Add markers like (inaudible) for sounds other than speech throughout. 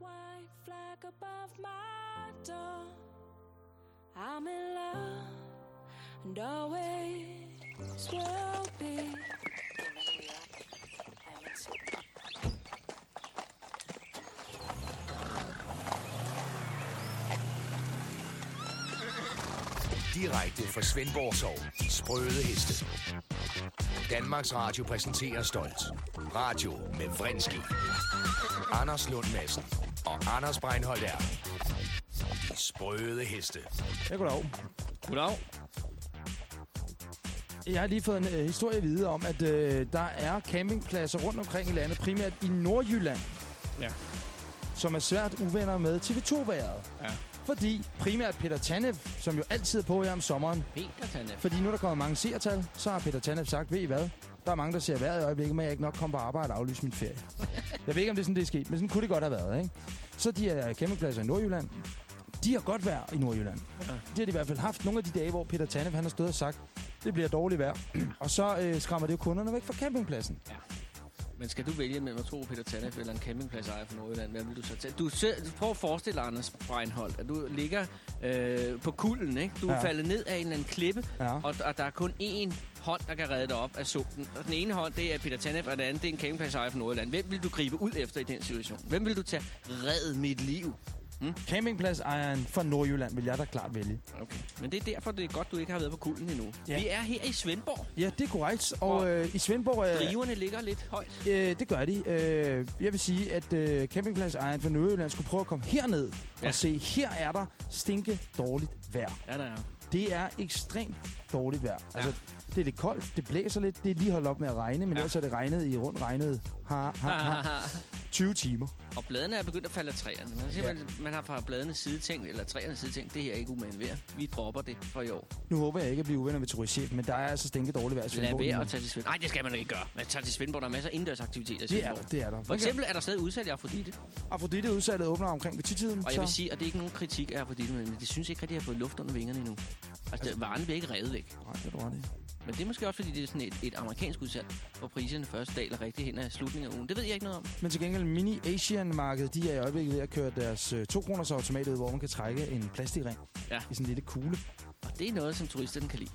white flag above my door. I'm in love and always will be. Direkte fra Svendborg Sov. Sprøde heste. Danmarks Radio præsenterer stolt. Radio med Vrindski. Anders Lund Madsen og Anders Breinholt er. De sprøde heste. Ja, goddag. Goddag. Jeg har lige fået en øh, historie at vide om, at øh, der er campingpladser rundt omkring i landet, primært i Nordjylland, Ja. som er svært uvenner med TV2-været. Ja. Fordi primært Peter Tanev, som jo altid er på her om sommeren, Peter Tanef. fordi nu er der kommet mange seertal, så har Peter Tanev sagt, ved I hvad? Der er mange, der ser vejret i øjeblikket, men jeg ikke nok komme på arbejde og aflyse min ferie. (laughs) jeg ved ikke, om det er sådan, det er sket, men sådan kunne det godt have været, ikke? Så de her campingpladser i Nordjylland, de har godt vejr i Nordjylland. Ja. Det har de i hvert fald haft nogle af de dage, hvor Peter Tanev han har stået og sagt, det bliver dårligt vejr. (clears throat) og så øh, skræmmer det jo kunderne væk fra campingpladsen. Men skal du vælge mellem at tro Peter Tanef eller en campingpladsejer fra Nordjylland? Hvad vil du så tage? Du, ser, prøv at forestille dig, Anders Breinholt, at du ligger øh, på kulden, ikke? Du er Ja. faldet ned af en eller anden klippe, Ja. og, og der er kun én hånd, der kan redde dig op af sumpen. Og den ene hånd, det er Peter Tanef, og den anden, det er en campingpladsejer fra Nordjylland. Hvem vil du gribe ud efter i den situation? Hvem vil du tage? Red mit liv. Campingpladsejeren fra Nordjylland vil jeg da klart vælge. Okay. Men det er derfor, det er godt, du ikke har været på kulden endnu. Ja. Vi er her i Svendborg. Ja, det er korrekt. Og Og øh, i Svendborg... Øh, Driverne ligger lidt højt. Øh, det gør de. Øh, jeg vil sige, at øh, campingpladsejeren fra Nordjylland skulle prøve at komme herned ja. Ja. og se, her er der stinke dårligt vejr. Ja, der er. Det er ekstremt dårligt vejr. Ja. Altså, det er lidt koldt, det blæser lidt, det er lige holdt op med at regne, men ja. Ellers er det regnet i rundt regnet ha, ha, ha, 20 timer. Og bladene er begyndt at falde af træerne. Man, Ja. man, man har fra bladene side tænkt, eller træernes side tænkt, det her er ikke umagen. Vi dropper det for i år. Nu håber jeg ikke at blive uvenner med turistchef, men der er altså stinke dårligt vejr i Lad Svendborg. lige være at tage til Svendborg. Nej, det skal man ikke gøre. Man tager til Svendborg, der er masser af indendørsaktiviteter i Det er Svendborg. der, det er der. For eksempel er der stadig udsalg i Afrodite. Afrodite udsalget åbner omkring ved titiden. Og jeg vil sige, at det er ikke nogen kritik af Afrodite, men de synes ikke rigtig, at de har fået luft under vingerne endnu. Altså, altså varen bliver ikke revet væk. Nej, det er du ret. Men det er måske også, fordi det er sådan et, et amerikansk udsalg, hvor priserne først daler rigtig hen ad slutningen af ugen. Det ved jeg ikke noget om. Men til gengæld, Mini Asian markedet, de er i øjeblikket ved at køre deres øh, 2 kroners automat ud, hvor man kan trække en plastikring Ja. i sådan en lille kugle. Og det er noget, som turisterne kan lide.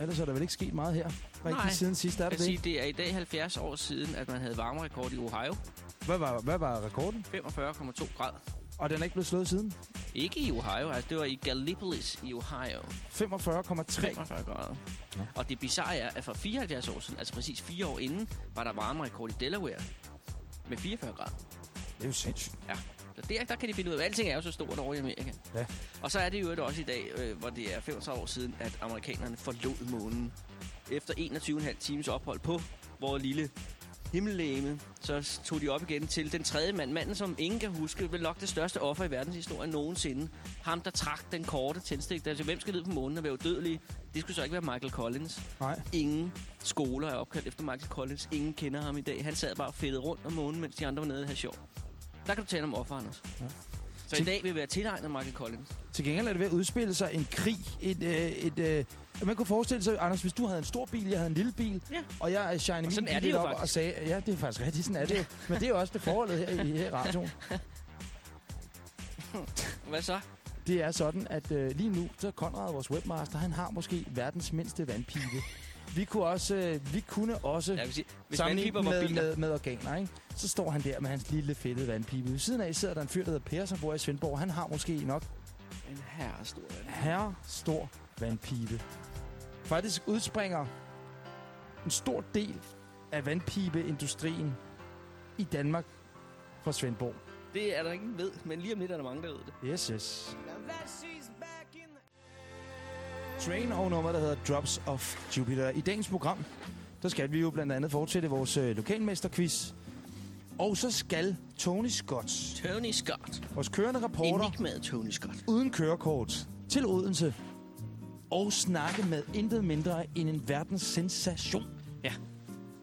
Ellers er der vel ikke sket meget her, rigtig Nej. siden sidst, er Jeg det vil sige, det? det er i dag 70 år siden, at man havde varmerekord i Ohio. Hvad var, hvad var rekorden? 45,2 grader. Og den er ikke blevet slået siden? Ikke i Ohio, altså det var i Gallipolis i Ohio. 45,3. 45 grader. Ja. Og det bizarre er, at for 74 år siden, altså præcis fire år inden, var der varmerekord i Delaware med 44 grader. Det er jo sindssygt. Så der, der kan de finde ud af, at alting er jo så stort over i Amerika. Ja. Og så er det jo også i dag, øh, hvor det er 35 år siden, at amerikanerne forlod månen. Efter 21,5 times ophold på vores lille himmellegeme, så tog de op igen til den tredje mand. Manden, som ingen kan huske, vel nok det største offer i verdenshistorien nogensinde. Ham, der trak den korte tændstik. Altså, hvem skal ned på månen og være udødelig? Det skulle så ikke være Michael Collins. Nej. Ingen skoler er opkaldt efter Michael Collins. Ingen kender ham i dag. Han sad bare og fedtede rundt om månen, mens de andre var nede og havde sjov. Der kan du tale om offer, Anders. Ja. Så i dag vil være tilegnet Michael Collins. Til gengæld er det ved at udspille sig en krig. Et, øh, et, øh, man kunne forestille sig, Anders, hvis du havde en stor bil, jeg havde en lille bil, Ja. og jeg shinede Og min bil det op og faktisk. sagde, ja, det er faktisk rigtigt, sådan er det. (laughs) Men det er jo også det forholdet her i, her i radioen. (laughs) Hvad så? Det er sådan, at øh, lige nu, så Konrad, vores webmaster, han har måske verdens mindste vandpipe. (laughs) Vi kunne også, øh, vi kunne også sige, hvis sammenligne med, biler... med, med organer, ikke? Så står han der med hans lille fedtede vandpipe. Ved siden af sidder der en fyr, der hedder Per, som bor i Svendborg. Han har måske nok En herre stor herre stor vandpipe. Faktisk udspringer en stor del af vandpibeindustrien i Danmark fra Svendborg. Det er der ingen ved, men lige om lidt er der mange, der ved det. Yes, yes. Train og nummer, der hedder Drops of Jupiter. I dagens program, der skal vi jo blandt andet fortsætte vores øh, lokalmesterquiz. Og så skal Tony Scott, Tony Scott. vores kørende reporter, Enigmaet Tony Scott. uden kørekort til Odense og snakke med intet mindre end en verdens sensation. Ja.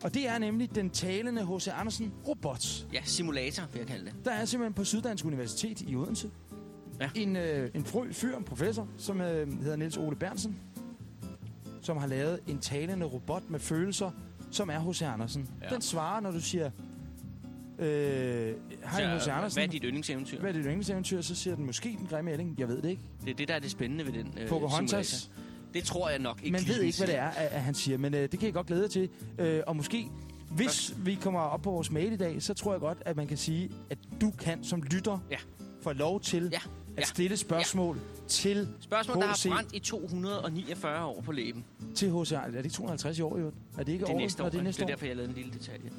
Og det er nemlig den talende H.C. Andersen robot. Ja, simulator vil jeg kalde det. Der er simpelthen på Syddansk Universitet i Odense Ja. en, øh, en frø fyr, en professor, som øh, hedder Niels Ole Bernsen, som har lavet en talende robot med følelser, som er H.C. Andersen. Ja. Den svarer, når du siger Øh, H.C. Så, Andersen? hvad er dit yndlingseventyr? Hvad er dit yndlingseventyr? Så siger den måske den grimme ælling. Jeg ved det ikke. Det er det, der er det spændende ved den øh, Pocahontas. simulator. Det tror jeg nok ikke. Man ved ikke, hvad det er, at, at han siger, men øh, det kan jeg godt glæde jer til. Øh, og måske, hvis vi kommer op på vores mail i dag, så tror jeg godt, at man kan sige, at du kan som lytter Ja. få lov til Ja. At Ja. stille spørgsmål til Spørgsmål, der har brændt i 249 år på læben. til H.C. Er det ikke 250 i år, jo? Er det ikke Det er året? næste år. det er næste det er år. derfor, jeg lavede en lille detalje.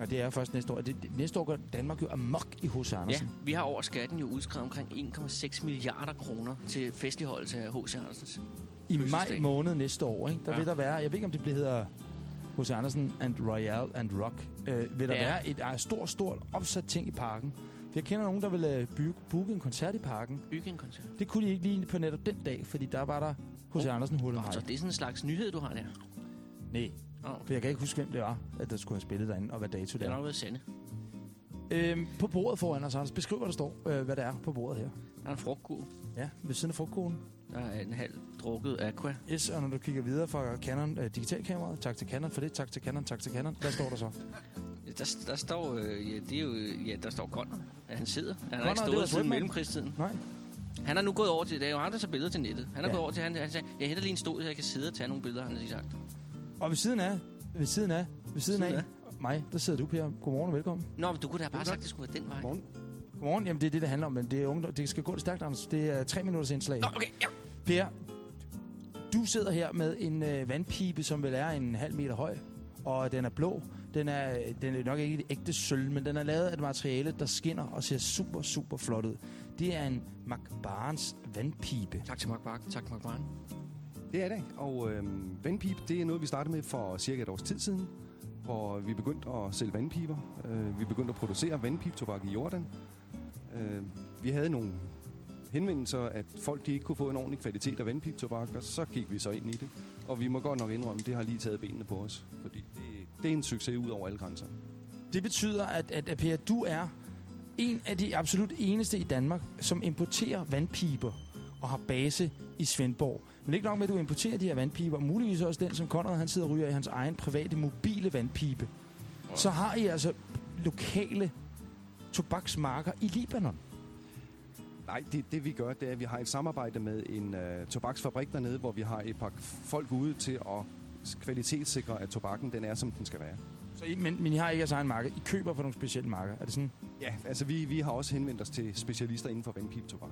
Ja, det er først næste år. Det, det, næste år går Danmark jo amok i H.C. Ja, Andersen. vi har over skatten jo udskrevet omkring 1,6 milliarder kroner til festligholdelse af H.C. Andersens. I maj måned næste år, ikke? der Ja. vil der være, jeg ved ikke, om det bliver hedder H.C. Andersen and Royal and Rock, øh, vil der Ja. være et uh, stort, stort opsat ting i parken. Jeg kender nogen, der vil uh, booke, booke en koncert i parken. Bygge en koncert. Det kunne de ikke lige på netop den dag, fordi der var der H.C. Oh. Andersen hullet Nå, så det er sådan en slags nyhed, du har der. Nej, Oh, for jeg kan ikke huske, hvem det var, at der skulle have spillet derinde, og hvad dato det det har er. nok været sande. Øhm, på bordet foran os, Anders, beskriv, hvad der står, øh, hvad det er på bordet her. Der er en frugtkurv. Ja, ved siden af frugtkonen. Der er en halv drukket aqua. Yes, og når du kigger videre fra Canon øh, digitalkameraet, tak til Canon for det, tak til Canon, tak til Canon. Hvad står der så? Der, der står, øh, ja, det er jo, ja, der står Gunnar, at han sidder. Han har ikke det stået siden mellemkrigstiden. Nej. Han har nu gået over til, der er jo andre, der tager billeder til nettet. Han har Ja. gået over til, han, han sagde, jeg henter lige en stol, så jeg kan sidde og tage nogle billeder, han har sagt. Og ved siden af, ved siden af, ved siden af, Siden mig, der sidder du, Per. Godmorgen og velkommen. Nå, men du kunne da bare sagt, at det skulle være den vej. Morgen. Godmorgen. Jamen, det er det, det handler om, men det, er ungdom. det skal gå lidt stærkt, Anders. Det er tre minutters indslag. Nå, okay, ja. Per, du sidder her med en øh, vandpibe, som vel er en halv meter høj, og den er blå. Den er, den er nok ikke et ægte sølv, men den er lavet af et materiale, der skinner og ser super, super flot ud. Det er en Mac Barnes vandpibe. Tak til Mark Bark. Tak, Mark Bark. Det er det. Og øhm, vandpip, det er noget, vi startede med for cirka et års tid siden, hvor vi begyndte at sælge vandpiber. Øh, vi begyndte at producere vandpiptobak i Jordan. Øh, vi havde nogle henvendelser, at folk de ikke kunne få en ordentlig kvalitet af vandpiptobak, og så gik vi så ind i det. Og vi må godt nok indrømme, at det har lige taget benene på os, fordi det, det er en succes ud over alle grænser. Det betyder, at, at, at Per, du er en af de absolut eneste i Danmark, som importerer vandpiber og har base i Svendborg. Men ikke nok med, at du importerer de her vandpiber, og muligvis også den, som Conrad han sidder og ryger i hans egen private mobile vandpipe. Så har I altså lokale tobaksmarker i Libanon. Nej, det, det vi gør, det er, at vi har et samarbejde med en øh, tobaksfabrik dernede, hvor vi har et par folk ude til at kvalitetssikre, at tobakken den er, som den skal være. Så I, men, men I har ikke jeres egen marked. I køber på nogle specielle marker. Er det sådan? Ja, altså vi, vi har også henvendt os til specialister inden for vandpiptobak.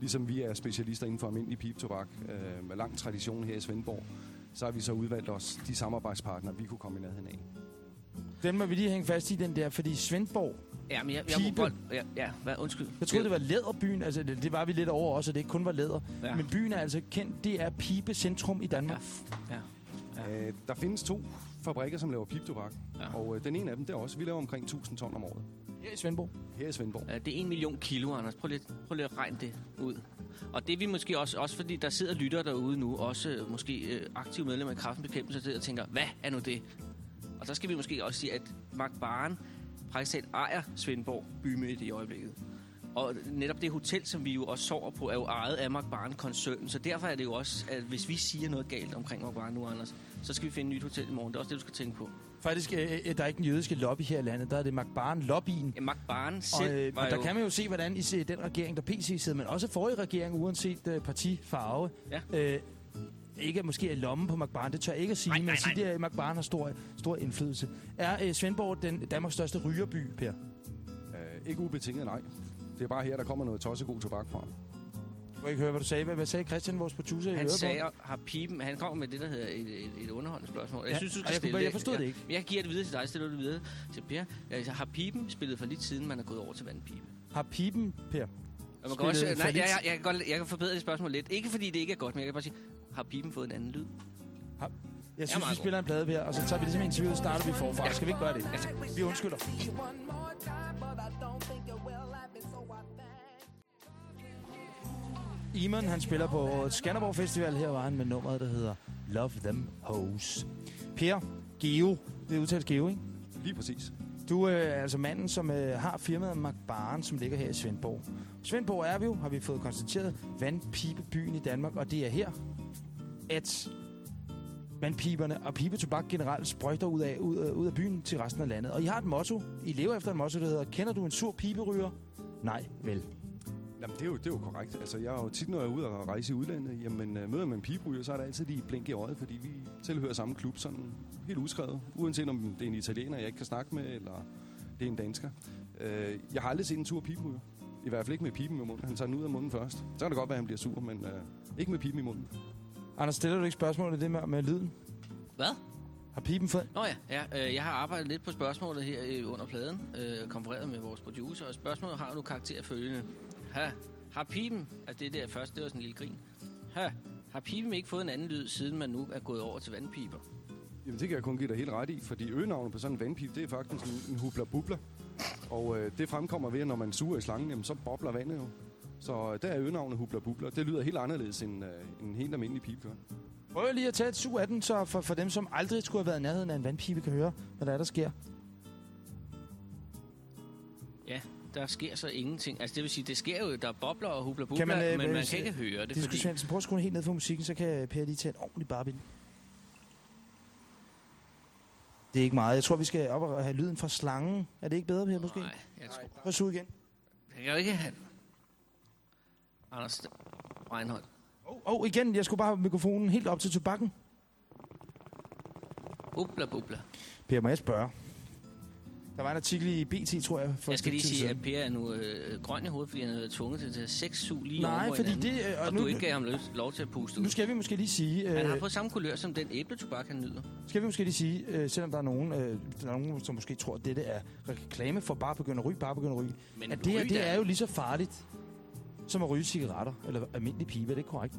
Ligesom vi er specialister inden for almindelig piptobak øh, med lang tradition her i Svendborg, så har vi så udvalgt os de samarbejdspartnere, vi kunne komme i nærheden af. Den må vi lige hænge fast i, den der, fordi Svendborg, Ja, men jeg, jeg må Pibe. godt... Ja, ja, hvad, undskyld. jeg troede, det var læderbyen, altså det, det var vi lidt over også, at det ikke kun var læder. Ja. Ja. Men byen er altså kendt, det er pibecentrum i Danmark. Ja. Ja. Øh, der findes to fabrikker, som laver piptobak, Ja. og øh, den ene af dem, det er også, vi laver omkring 1000 ton om året Her i Svendborg. her i Svendborg. Ja, det er en million kilo, Anders. Prøv lige, prøv lige at regne det ud. Og det er vi måske også, også fordi der sidder lyttere derude nu, også øh, måske øh, aktive medlemmer af Kraftens Bekæmpelse, der og tænker, hvad er nu det? Og så skal vi måske også sige, at Mark Baren praktisk talt ejer Svendborg bymidte i øjeblikket. Og netop det hotel, som vi jo også sover på, er jo ejet af Mark Baren-koncernen. Så derfor er det jo også, at hvis vi siger noget galt omkring Mark Baren nu, Anders, så skal vi finde et nyt hotel i morgen. Det er også det, du skal tænke på. Faktisk, øh, øh, der er ikke en jødiske lobby her i landet. Der er det Magbaren lobbyen. Ja, Mark Baren Og, selv øh, og der jo... kan man jo se, hvordan i den regering, der PC sidder, men også forrige regering, uanset øh, partifarve, Ja. øh, ikke er måske i lommen på Magbaren, det tør jeg ikke at sige, Nej, men nej, at sige, at Magbaren har stor, stor indflydelse. Er øh, Svendborg den Danmarks største rygerby, Per? Øh, ikke ubetinget, nej. Det er bare her, der kommer noget tossegod tobak fra. Du kan ikke høre, hvad du sagde. Hvad, hvad sagde Christian, vores producer? i Han på? sagde, har pipen, han kommer med det, der hedder et, et, et underholdende spørgsmål. Jeg Ja, synes, du skal jeg stille jeg forstod det ikke. Men jeg giver det videre til dig, stiller du det videre til Per. Altså, har pipen spillet for lidt siden, man er gået over til vandpipe? Har pipen, Per? Man kan også, nej, jeg, jeg, jeg, kan godt, jeg kan forbedre det spørgsmål lidt. Ikke fordi det ikke er godt, men jeg kan bare sige, har pipen fået en anden lyd? Jeg synes, meget vi spiller en plade, Per, og så tager vi det som interview, og starter vi forfra. Ja. Skal vi ikke gøre det? Ja, tak. Vi undskylder. Iman, han spiller på Skanderborg Festival. Her var han med nummeret, der hedder Love Them Hoes. Per, Geo. Det er udtalt Geo, ikke? Lige præcis. Du øh, er altså manden, som øh, har firmaet McBaren, som ligger her i Svendborg. Svendborg er vi jo, har vi fået konstateret, vandpibebyen i Danmark, og det er her, at vandpiberne og pibetobak generelt sprøjter ud af, ud, af, ud af byen til resten af landet. Og I har et motto. I lever efter et motto, der hedder, kender du en sur piberyger? Nej, vel. Jamen, det er, jo, det er jo korrekt. Altså, jeg er jo tit, når jeg er ude og rejse i udlandet, jamen, øh, møder man en pigebryger, så er der altid lige et blink i øjet, fordi vi tilhører samme klub, sådan helt udskrevet. Uanset om det er en italiener, jeg ikke kan snakke med, eller det er en dansker. Øh, jeg har aldrig set en sur pigebryger. I hvert fald ikke med pipen i munden. Han tager den ud af munden først. Så kan det godt være, at han bliver sur, men øh, ikke med pipen i munden. Anders, stiller du ikke spørgsmålet det med, med lyden? Hvad? Har pipen fået... Nå ja, ja øh, jeg har arbejdet lidt på spørgsmålet her øh, under pladen, øh, konfereret med vores producer, og spørgsmålet har nu karakter følgende. Ha, har pipen, altså det der først, det var sådan en lille grin. Ha, har pipen ikke fået en anden lyd, siden man nu er gået over til vandpiber? Jamen, det kan jeg kun give dig helt ret i, fordi øgenavnet på sådan en vandpip, det er faktisk en, en hubla-bubla. Og øh, det fremkommer ved, at når man suger i slangen, jamen, så bobler vandet jo. Så øh, der er øgenavnet hubla-bubla. Det lyder helt anderledes end øh, en helt almindelig pipe gør. Prøv lige at tage et sug af den, så for, for dem, som aldrig skulle have været i nærheden af en vandpibe, kan høre, hvad der er, der sker. Ja, der sker så ingenting. Altså det vil sige, det sker jo, der er bobler og hubla Kan bubla, man, øh, men man øh, kan ikke høre det, Det skulle fordi... Svendsen. Prøv at skrue helt ned for musikken, så kan Per lige tage en ordentlig barbie. Det er ikke meget. Jeg tror, vi skal op og have lyden fra slangen. Er det ikke bedre, Per, måske? Nej, jeg tror... Prøv at suge igen. Jeg kan jo ikke have... Anders Reinhold. Åh, oh, oh, igen. Jeg skulle bare have mikrofonen helt op til tobakken. Bubla, bubla. Per, må jeg spørge? Der var en artikel i BT, tror jeg. For Jeg skal lige sige, siden. at Per er nu øh, grøn i hovedet, fordi han er tvunget til at tage seks sug lige Nej, over fordi hinanden, det... øh, og nu, du ikke gav ham løs, lov til at puste ud. nu skal vi måske lige sige... Han har Øh, fået samme kulør som den æbletobak, han nyder. skal vi måske lige sige, øh, selvom der er nogen, øh, der er nogen, som måske tror, at dette er reklame for bare begynde at ryge, bare begynde at ryge. Men At det her, det er jo lige så farligt, som at ryge cigaretter, eller almindelig pibe, er det ikke korrekt?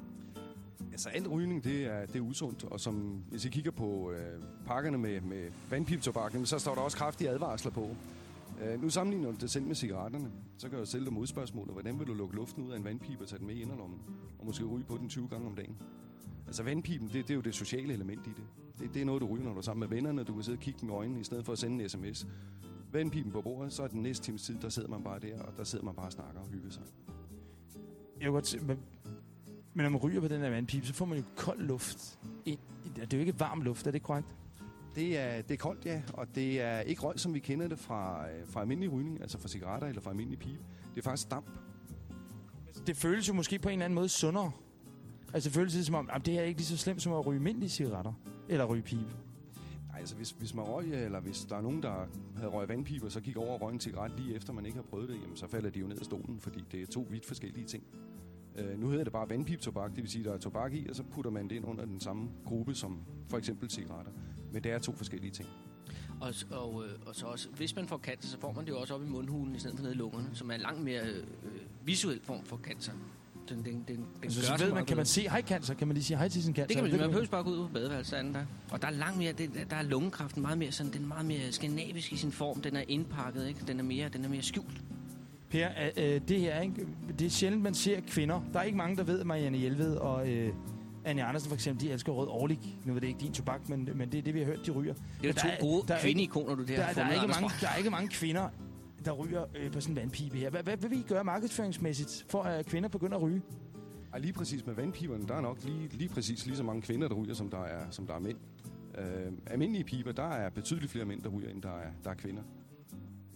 Altså, alt rygning, det er, det er usundt. Og som, hvis I kigger på øh, pakkerne med, med vandpiptobak, så står der også kraftige advarsler på. Øh, nu sammenligner du det selv med cigaretterne. Så kan du stille dig modspørgsmålet. Hvordan vil du lukke luften ud af en vandpipe og tage den med i inderlommen? Og måske ryge på den 20 gange om dagen. Altså vandpipen, det, det er jo det sociale element i det. det. Det er noget, du ryger, når du er sammen med vennerne. Du kan sidde og kigge dem i øjnene, i stedet for at sende en sms. Vandpipen på bordet, så er den næste times tid, der sidder man bare der, og der sidder man bare og snakker og hygger sig. Jeg kan godt se, men, når man ryger på den her vandpipe, så får man jo kold luft. Ind. Det er jo ikke varm luft, er det korrekt? Det er, det er koldt, ja, og det er ikke røg, som vi kender det fra, øh, fra almindelig rygning, altså fra cigaretter eller fra almindelig pipe. Det er faktisk damp. Det føles jo måske på en eller anden måde sundere. Altså det føles lidt som om, at det her er ikke lige så slemt som at ryge almindelige cigaretter. Eller ryge pibe. Nej, altså hvis, hvis man røg, eller hvis der er nogen, der havde røget vandpiber, så gik over og røg en cigaret lige efter, man ikke har prøvet det, jamen så falder de jo ned af stolen, fordi det er to vidt forskellige ting. Øh, nu hedder det bare vandpiptobak, det vil sige, der er tobak i, og så putter man det ind under den samme gruppe som for eksempel cigaretter. Men det er to forskellige ting. Og, og, øh, og så også, hvis man får cancer, så får man det jo også op i mundhulen, i stedet for nede i lungerne, som er en langt mere øh, visuel form for cancer. Den, den, den, den Altså, gør så ved man, kan man se hej cancer? Kan man lige sige hej til sin cancer? Det kan man, man behøver bare gå ud på badeværelset anden der. Og der er langt mere, det, der er lungekraften meget mere sådan, den er meget mere skandinavisk i sin form. Den er indpakket, ikke? Den er mere, den er mere skjult. Per, øh, øh, det her, ikke? det er sjældent, man ser kvinder. Der er ikke mange, der ved, at Marianne Hjelved og øh, Anja Andersen for eksempel, de elsker rød årlig. Nu ved det ikke din tobak, men, men det er det, vi har hørt, de ryger. Det er jo to er- gode der er kvindeikoner, du der, Der, har der, er ikke mange, der er ikke mange kvinder, der ryger øh, på sådan en vandpibe her. Hvad, hvad, vil I gøre markedsføringsmæssigt, for at kvinder begynder at ryge? Ej, lige præcis med vandpiberne, der er nok lige, lige præcis lige så mange kvinder, der ryger, som der er, som der er mænd. Øh, almindelige piber, der er betydeligt flere mænd, der ryger, end der er, der er kvinder.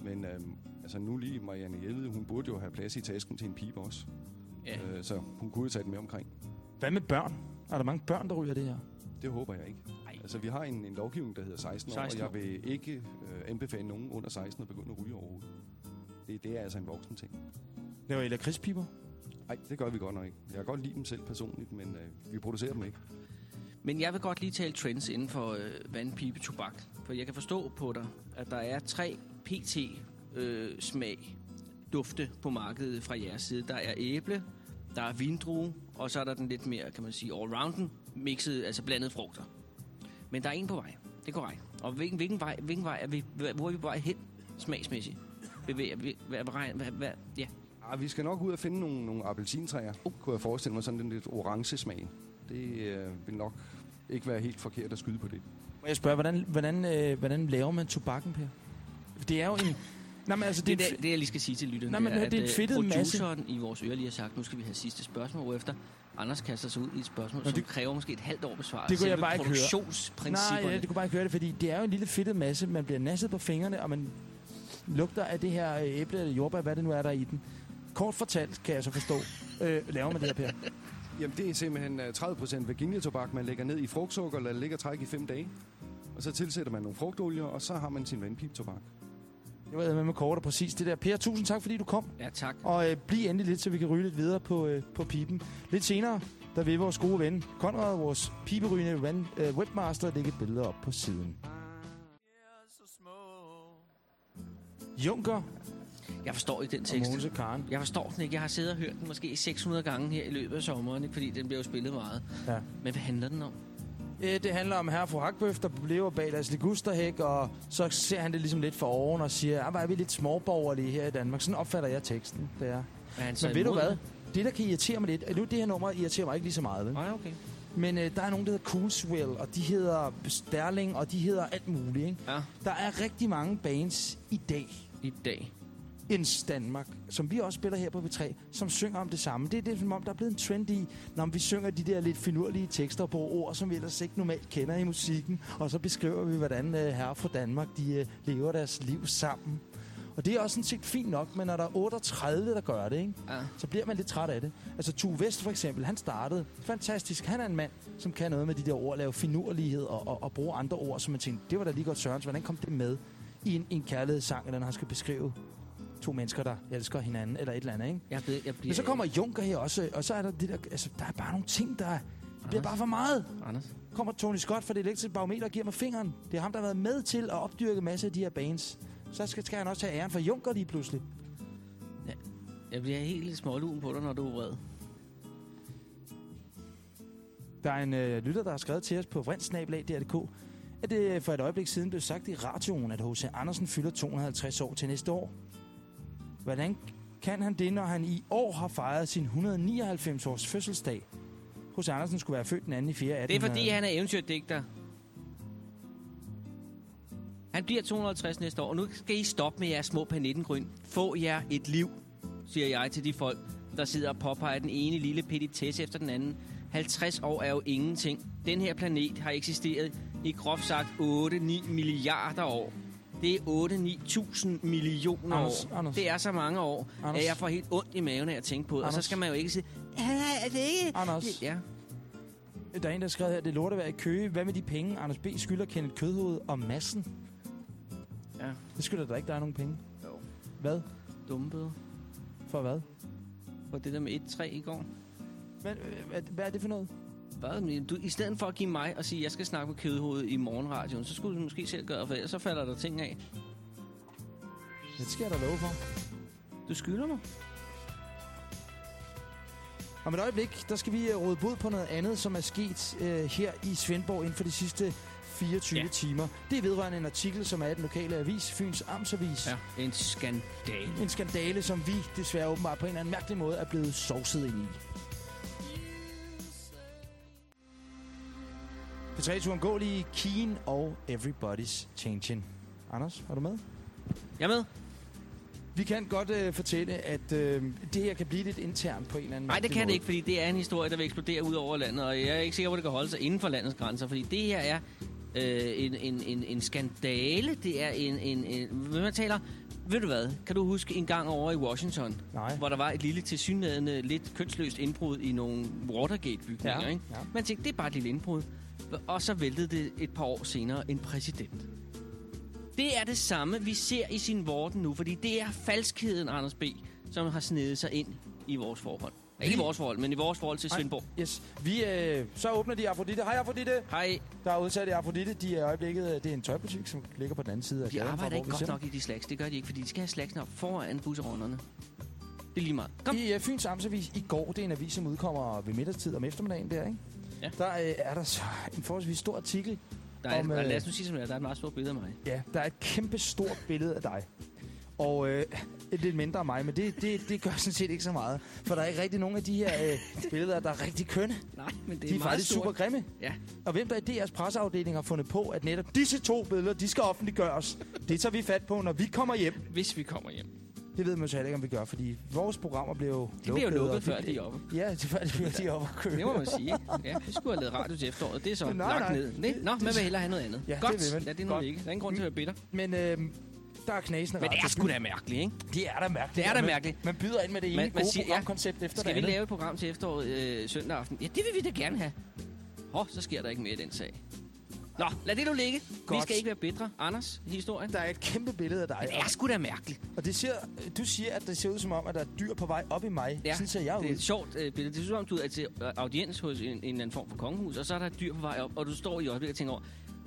Men øh, altså nu lige Marianne Hjelved, hun burde jo have plads i tasken til en pibe også. Ja. Øh, så hun kunne jo tage den med omkring. Hvad med børn? Er der mange børn, der ryger det her? Det håber jeg ikke. Ej. Altså, vi har en, en lovgivning, der hedder 16 år, 16 og år. jeg vil ikke øh, anbefale nogen under 16 at begynde at ryge overhovedet. Det, det er altså en voksen ting. Laver I lakridspiber? Nej, det gør vi godt nok ikke. Jeg kan godt lide dem selv personligt, men øh, vi producerer dem ikke. Men jeg vil godt lige tale trends inden for øh, vandpipe tobak. For jeg kan forstå på dig, at der er tre PT øh, smag dufte på markedet fra jeres side. Der er æble, der er vindrue, og så er der den lidt mere, kan man sige, all-rounden, mixet, altså blandet frugter. Men der er en på vej. Det er korrekt. Og hvilken, hvilken, vej, hvilken vej er vi, hvor er vi på vej hen smagsmæssigt? Bevæger vi, hvad, hvad, hvad, hvad, ja. Ah, vi skal nok ud og finde nogle, nogle appelsintræer. Uh. Kunne jeg forestille mig sådan en lidt orange smag. Det øh, vil nok ikke være helt forkert at skyde på det. Må jeg spørge, hvordan, hvordan, øh, hvordan laver man tobakken, Per? Det er jo en... Nej, men altså, Det, det, det, er, det, jeg lige skal sige til lytterne, Nej, men det er, det er en at, øh, fedtet masse. produceren i vores øre lige har sagt, nu skal vi have sidste spørgsmål, efter Anders kaster sig ud i et spørgsmål, Nå, som det- kræver måske et halvt år besvarelse. Det kunne jeg bare ikke høre. produktionsprincipperne. Nej, ja, det kunne bare ikke høre det, fordi det er jo en lille fedtet masse. Man bliver nasset på fingrene, og man lugter af det her øh, æble eller jordbær, hvad det nu er, der er i den. Kort fortalt, kan jeg så forstå, øh, laver man det her, Per. Jamen, det er simpelthen øh, 30% Virginia-tobak, man lægger ned i frugtsukker, lader det ligge og trække i fem dage. Og så tilsætter man nogle frugtolier, og så har man sin vandpip-tobak. Det var med med kort og præcis det der. Per, tusind tak, fordi du kom. Ja, tak. Og øh, bliv endelig lidt, så vi kan ryge lidt videre på, øh, på pipen. Lidt senere, der vil vores gode ven, Konrad, vores piberygende ven, øh, webmaster, lægge et billede op på siden. Junker Jeg forstår ikke den tekst. Karen. Jeg forstår den ikke. Jeg har siddet og hørt den måske 600 gange her i løbet af sommeren, ikke? fordi den bliver jo spillet meget. Ja. Men hvad handler den om? Øh, Det handler om herre fru Hakbøf, der lever bag deres ligusterhæk, og så ser han det ligesom lidt for oven og siger, at er vi lidt småborgerlige her i Danmark. Sådan opfatter jeg teksten, det er. Men ved du hvad? det? Der kan irritere mig lidt, er nu det her nummer irriterer mig ikke lige så meget, vel? Nej, okay. Men øh, der er nogen, der hedder Coolswell, og de hedder Sterling, og de hedder alt muligt, ikke? Ja, Der er rigtig mange bands i dag, i dag. Ins Danmark, som vi også spiller her på V3, som synger om det samme. Det er det, som om der er blevet en trend i, når vi synger de der lidt finurlige tekster på ord, som vi ellers ikke normalt kender i musikken, og så beskriver vi, hvordan uh, herre fra Danmark, de uh, lever deres liv sammen. Og det er også sådan set fint nok, men når der er 38, der gør det, ikke? Ja. så bliver man lidt træt af det. Altså Tue Vest for eksempel, han startede fantastisk. Han er en mand, som kan noget med de der ord, lave finurlighed og, og, og bruge andre ord, som man tænkte, det var da lige godt Sørens, hvordan kom det med i en, i en kærlighedssang, eller når han skal beskrive to mennesker, der elsker hinanden, eller et eller andet, ikke? Jeg, blev, jeg bliver... Men så kommer Junker her også, og så er der det der, altså, der er bare nogle ting, der det bliver bare for meget. Anders, Kommer Tony Scott fra det elektriske barometer og giver mig fingeren. Det er ham, der har været med til at opdyrke masse af de her bands. Så skal, skal han også tage æren for Junker lige pludselig. jeg bliver helt smålun på dig, når du er vred. Der er en øh, lytter, der har skrevet til os på vrindsnabelag.dk, at det for et øjeblik siden blev sagt i radioen, at H.C. Andersen fylder 250 år til næste år. Hvordan kan han det, når han i år har fejret sin 199 års fødselsdag? Hos Andersen skulle være født den anden i 4. Det er fordi, han er eventyrdigter. Han bliver 250 næste år, og nu skal I stoppe med jeres små panettengryn. Få jer et liv, siger jeg til de folk, der sidder og påpeger den ene lille petitesse efter den anden. 50 år er jo ingenting. Den her planet har eksisteret i groft sagt 8-9 milliarder år. Det er 8-9.000 millioner Anders, år. Anders. Det er så mange år, Anders. at jeg får helt ondt i maven af at tænke på det. Og så Anders. skal man jo ikke sige, "Ah, er det ikke? Anders. Ja, Der er en, der har skrevet her, det er lort at være i Køge. Hvad med de penge, Anders B. skylder Kenneth Kødhoved og massen? ja. Det skylder der ikke, der er nogen penge. Jo. Hvad? Dummebøde. For hvad? For det der med 1-3 i går. Hvad, øh, hvad, hvad er det for noget? Hvad? Du, I stedet for at give mig og sige, at jeg skal snakke med kødhovedet i morgenradioen, så skulle du måske selv gøre, for ellers så falder der ting af. Det skal jeg da love for. Du skylder mig. Om et øjeblik, der skal vi øh, råde bod på noget andet, som er sket øh, her i Svendborg inden for de sidste 24 Ja. ja. timer. Det er vedrørende en artikel, som er i den lokale avis, Fyns Amtsavis. Ja. En skandale. En skandale, som vi desværre åbenbart på en eller anden mærkelig måde er blevet sovset ind i. P3-turen går lige Keen og Everybody's Changing. Anders, er du med? Jeg er med. Vi kan godt øh, fortælle, at øh, det her kan blive lidt internt på en eller anden Nej, det kan det måde. ikke, fordi det er en historie, der vil eksplodere ud over landet, og jeg er ikke sikker på, at det kan holde sig inden for landets grænser, fordi det her er øh, en, en, en, en skandale. Det er en, en, en... Hvad man taler... Ved du hvad? Kan du huske en gang over i Washington, Nej. hvor der var et lille tilsyneladende lidt kønsløst indbrud i nogle Watergate-bygninger, Ja, ikke? ja. Man tænkte, det er bare et lille indbrud. Og så væltede det et par år senere en præsident. Det er det samme, vi ser i sin vorden nu, fordi det er falskheden, Anders B., som har snedet sig ind i vores forhold. Ikke i vores forhold, men i vores forhold til Ej. Svendborg. Yes. Vi, øh, så åbner de Afrodite. Hej Afrodite! Hej, Der er udsat i Afrodite. De er i øjeblikket, øh, det er en tøjbutik, som ligger på den anden side af de gaden. fra, arbejder hvor ikke godt nok i de slags. Det gør de ikke, fordi de skal have slagsene op foran busserunderne. Det er lige meget. Kom. I uh, Fyns Amtsavis i går, det er en avis, som udkommer ved middagstid om eftermiddagen der, ikke? Ja. Der øh, er der så en forholdsvis stor artikel. Der er, Om, der, øh, lad os nu sige som det er, der er et meget stort billede af mig. Ja, der er et kæmpe stort billede af dig. Og øh, et lidt mindre af mig, men det, det, det gør sådan set ikke så meget. For der er ikke rigtig nogen af de her øh, (laughs) billeder, der er rigtig kønne. Nej, men det De er faktisk super grimme. Ja. Og hvem der i DR's presseafdeling har fundet på, at netop disse to billeder, de skal offentliggøres. Det tager vi fat på, når vi kommer hjem. Hvis vi kommer hjem. Det ved man så heller ikke, om vi gør, fordi vores programmer bliver jo De bliver jo lukket, før de er oppe. Ja, det før de bliver de er oppe at køre. Det må man sige. Ja, vi skulle have lavet radio til efteråret. Det er så Nej, lagt nej. ned. Nej, Det- Nå, det- man vil hellere have noget andet. Ja, det Godt, vil man. lad det Godt. ligge. Der er ingen grund til at være bitter. Men øh, der er knasende Men det er sgu da mærkeligt, ikke? Det er da mærkeligt. Det er da mærkeligt. Man byder ind med det ene Man- man gode siger- ja. programkoncept efter Skal det vi lave et program til efteråret øh, søndag aften? Ja, det vil vi da gerne have. Hå, så sker der ikke mere i den sag. Nå, lad det nu ligge. Vi Godt. skal ikke være bitre. Anders, historien. Der er et kæmpe billede af dig. Men det er sgu da mærkeligt. Og det ser, du siger, at det ser ud som om, at der er dyr på vej op i mig. Ja, Sådan ser jeg Det er ud. et sjovt øh, billede. Det er som om, du er til øh, audiens hos en, en eller anden form for kongehus, og så er der et dyr på vej op, og du står i øjeblikket og tænker over,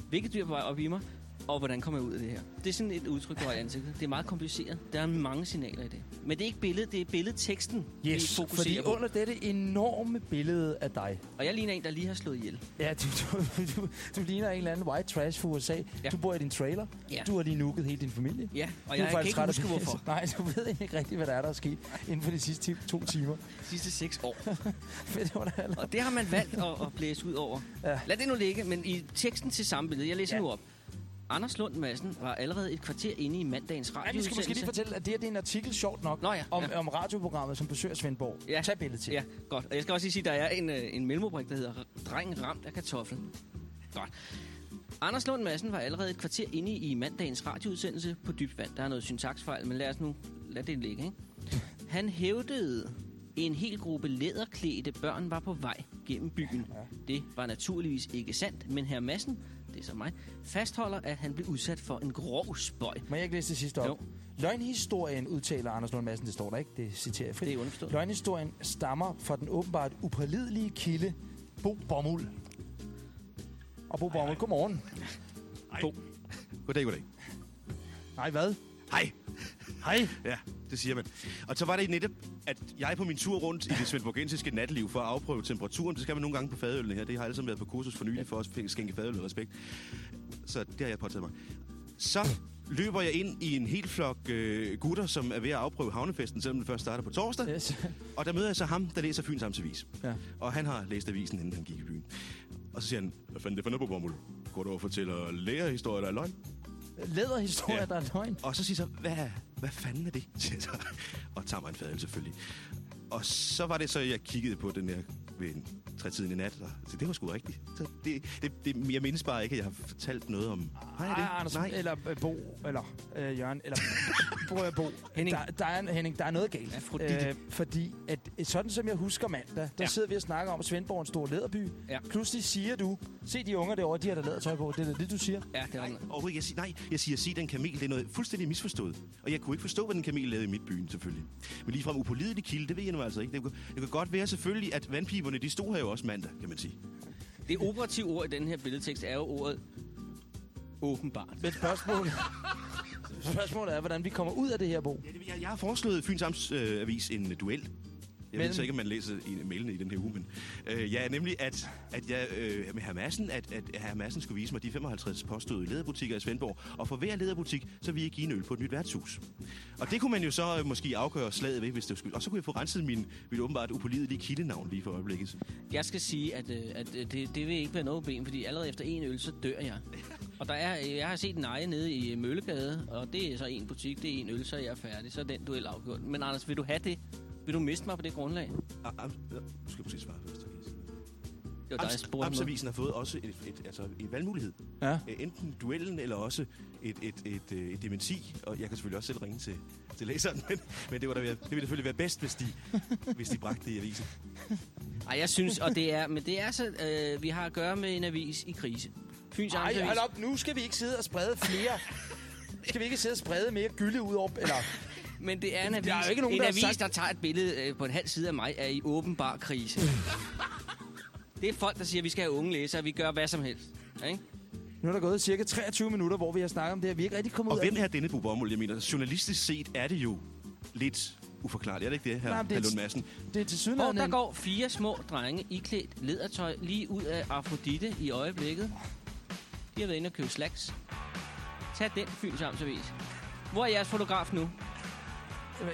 hvilket dyr på vej op i mig, og hvordan kommer jeg ud af det her? Det er sådan et udtryk, har i ansigtet. Det er meget kompliceret. Der er mange signaler i det. Men det er ikke billedet, det er billedteksten, vi Yes, fordi fokuserer på. under dette enorme billede af dig, Og jeg ligner en, der lige har slået ihjel. Ja, du, du, du, du ligner en eller anden white trash fra USA. Ja. Du bor i din trailer. Ja. Du har lige nukket hele din familie. Ja, og du jeg kan ikke huske, hvorfor. (laughs) Nej, du ved ikke rigtigt, hvad der er, der er sket inden for de sidste to timer. De sidste seks år. (laughs) Det var Og det har man valgt at, at blæse ud over. Ja. Lad det nu ligge, men i teksten til samme billede, jeg læser Ja. nu op. Anders Lund Madsen var allerede et kvarter inde i mandagens Ja, vi skal måske lige fortælle, at det, her, det er en artikel, sjovt nok, Nå ja, om, ja. om radioprogrammet, som besøger Svendborg. Ja. Tag billedet til. Ja, godt. Og jeg skal også lige sige, at der er en, øh, en mellemrubrik, der hedder Drengen ramt af kartoffel. Godt. Anders Lund Madsen var allerede et kvarter inde i mandagens radioudsendelse på dybt vand. Der er noget syntaksfejl, men lad os nu lad det ligge, ikke? Han hævdede, en hel gruppe læderklædte børn var på vej gennem byen. Det var naturligvis ikke sandt, men herr Madsen, det er så mig, fastholder, at han blev udsat for en grov spøj. Må jeg ikke læse det sidste op? Jo. Løgnhistorien udtaler Anders Lund Madsen, det står der ikke, det citerer jeg frit. Det er underforstået. Løgnhistorien stammer fra den åbenbart upålidelige kilde Bo Bommel. Og Bo Bommel, godmorgen. Bo. Goddag, goddag. Nej, hvad? Hej. Hej. Ja, det siger man. Og så var det netop, at jeg på min tur rundt i det svendborgensiske natliv for at afprøve temperaturen. Det skal man nogle gange på fadølene her. Det har jeg alle været på kursus for nylig for at skænke fadøl respekt. Så det har jeg påtaget mig. Så løber jeg ind i en hel flok øh, gutter, som er ved at afprøve havnefesten, selvom den først starter på torsdag. Yes. Og der møder jeg så ham, der læser Fyns Amtsavis. Ja. Og han har læst avisen, inden han gik i byen. Og så siger han, hvad fanden det for noget på bomuld? Går du og fortæller lægerhistorier, der er løgn? Læderhistorie, Ja. ja. der er løgn. Og så siger jeg så, hvad, hvad fanden er det? (laughs) Siger så. Og tager mig en fadel selvfølgelig. Og så var det så, jeg kiggede på den her ved en tiden i nat. Og så det var sgu rigtigt. Så det, det, det, jeg mindes bare ikke, at jeg har fortalt noget om... Har jeg det? Ej, Anders, Nej. eller øh, Bo, eller øh, Jørgen, eller (laughs) Bo, øh, Bo. Henning. Der, der, er, en- Henning, der er noget galt. Afrodite. Øh, fordi, at, sådan som jeg husker mandag, der Ja. ja. sidder vi og snakker om Svendborg, en stor læderby. Ja. Pludselig siger du, se de unger derovre, de har der lædertøj på. Det er det, du siger. Ja, det er Nej, rigtigt. overhovedet. Jeg siger, nej, jeg siger, sig den kamel, det er noget fuldstændig misforstået. Og jeg kunne ikke forstå, hvad den kamel lavede i mit byen, selvfølgelig. Men lige fra upålidelig kilde, det ved jeg nu altså ikke. Det kan, det kan godt være selvfølgelig, at vandpiberne, de stod her jo også mandag, kan man sige. Det operative ord i den her billedtekst er jo ordet åbenbart. Men spørgsmålet, (laughs) spørgsmålet er, hvordan vi kommer ud af det her, Bo. Ja, det, jeg, jeg har foreslået Fyns Amts øh, Avis en duel. Jeg Men- ved så ikke, om man læser i mailene i den her uge, men øh, ja, nemlig at, at jeg øh, med herr Madsen, at, at herr Madsen skulle vise mig de 55 påståede lederbutikker i Svendborg, og for hver lederbutik, så vil jeg give en øl på et nyt værtshus. Og det kunne man jo så øh, måske afgøre slaget ved, hvis det skulle. Og så kunne jeg få renset min, mit åbenbart upålidelige kildenavn lige for øjeblikket. Jeg skal sige, at, øh, at øh, det, det vil ikke være noget problem, fordi allerede efter en øl, så dør jeg. Og der er, øh, jeg har set en eje nede i Møllegade, og det er så en butik, det er en øl, så er jeg færdig. Så er den duel afgjort. Men Anders, vil du have det? Vil du miste mig på det grundlag? Ah, ah, Nu skal jeg måske svare først. Okay. Er spurgt noget. Amtsavisen har fået også et, et, altså en valgmulighed. Ja. Øh, enten duellen, eller også et, et, et, et, et dementi. Og jeg kan selvfølgelig også selv ringe til, til læseren, (laughs) men, men det, var da, det ville selvfølgelig være bedst, hvis de, hvis de bragte det i avisen. Ej, jeg synes, og det er, men det er så, øh, vi har at gøre med en avis i krise. Fyns Nej, Amtsavis. hold op. Nu skal vi ikke sidde og sprede flere... skal vi ikke sidde og sprede mere gylde ud over... Eller, Men det er en avis, Der er jo ikke nogen, en der avis sagt- der tager et billede øh, på en halv side af mig, er i åbenbar krise. (laughs) det er folk, der siger, at vi skal have unge læsere, vi gør hvad som helst. Ikke? nu er der gået cirka 23 minutter, hvor vi har snakket om det her. Vi er ikke rigtig kommet Og ud af hvem er denne Bommel? Jeg mener, journalistisk set er det jo lidt uforklarligt. Er det ikke det, her, Nej, det er- Lund Madsen? Det er til Hvor sydenlandet... der går fire små drenge iklædt ledertøj lige ud af Afrodite i øjeblikket. De har været inde og købe slacks. Tag den Fyns Amtsavis. Hvor er jeres fotograf nu?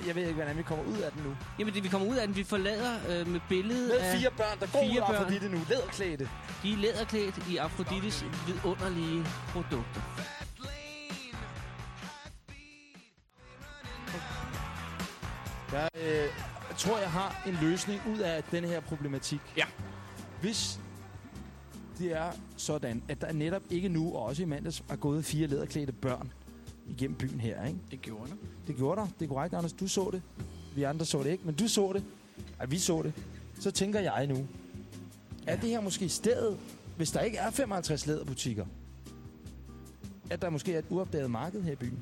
Jeg ved ikke, hvordan vi kommer ud af den nu. Jamen, det, vi kommer ud af den. Vi forlader øh, med billedet Med af... fire børn, der går fire ud af. Afrodite nu. Læderklædte. De er læderklædt i Afrodites vidunderlige produkter. Jeg øh, tror, jeg har en løsning ud af den her problematik. Ja. Hvis det er sådan, at der netop ikke nu, og også i mandags, er gået fire læderklædte børn igennem byen her, ikke? Det gjorde det. Det gjorde der. Det er korrekt, Anders. Du så det. Vi andre så det ikke, men du så det. Ej, vi så det. Så tænker jeg nu, er det her måske stedet, hvis der ikke er 55 læderbutikker, at der måske er et uopdaget marked her i byen?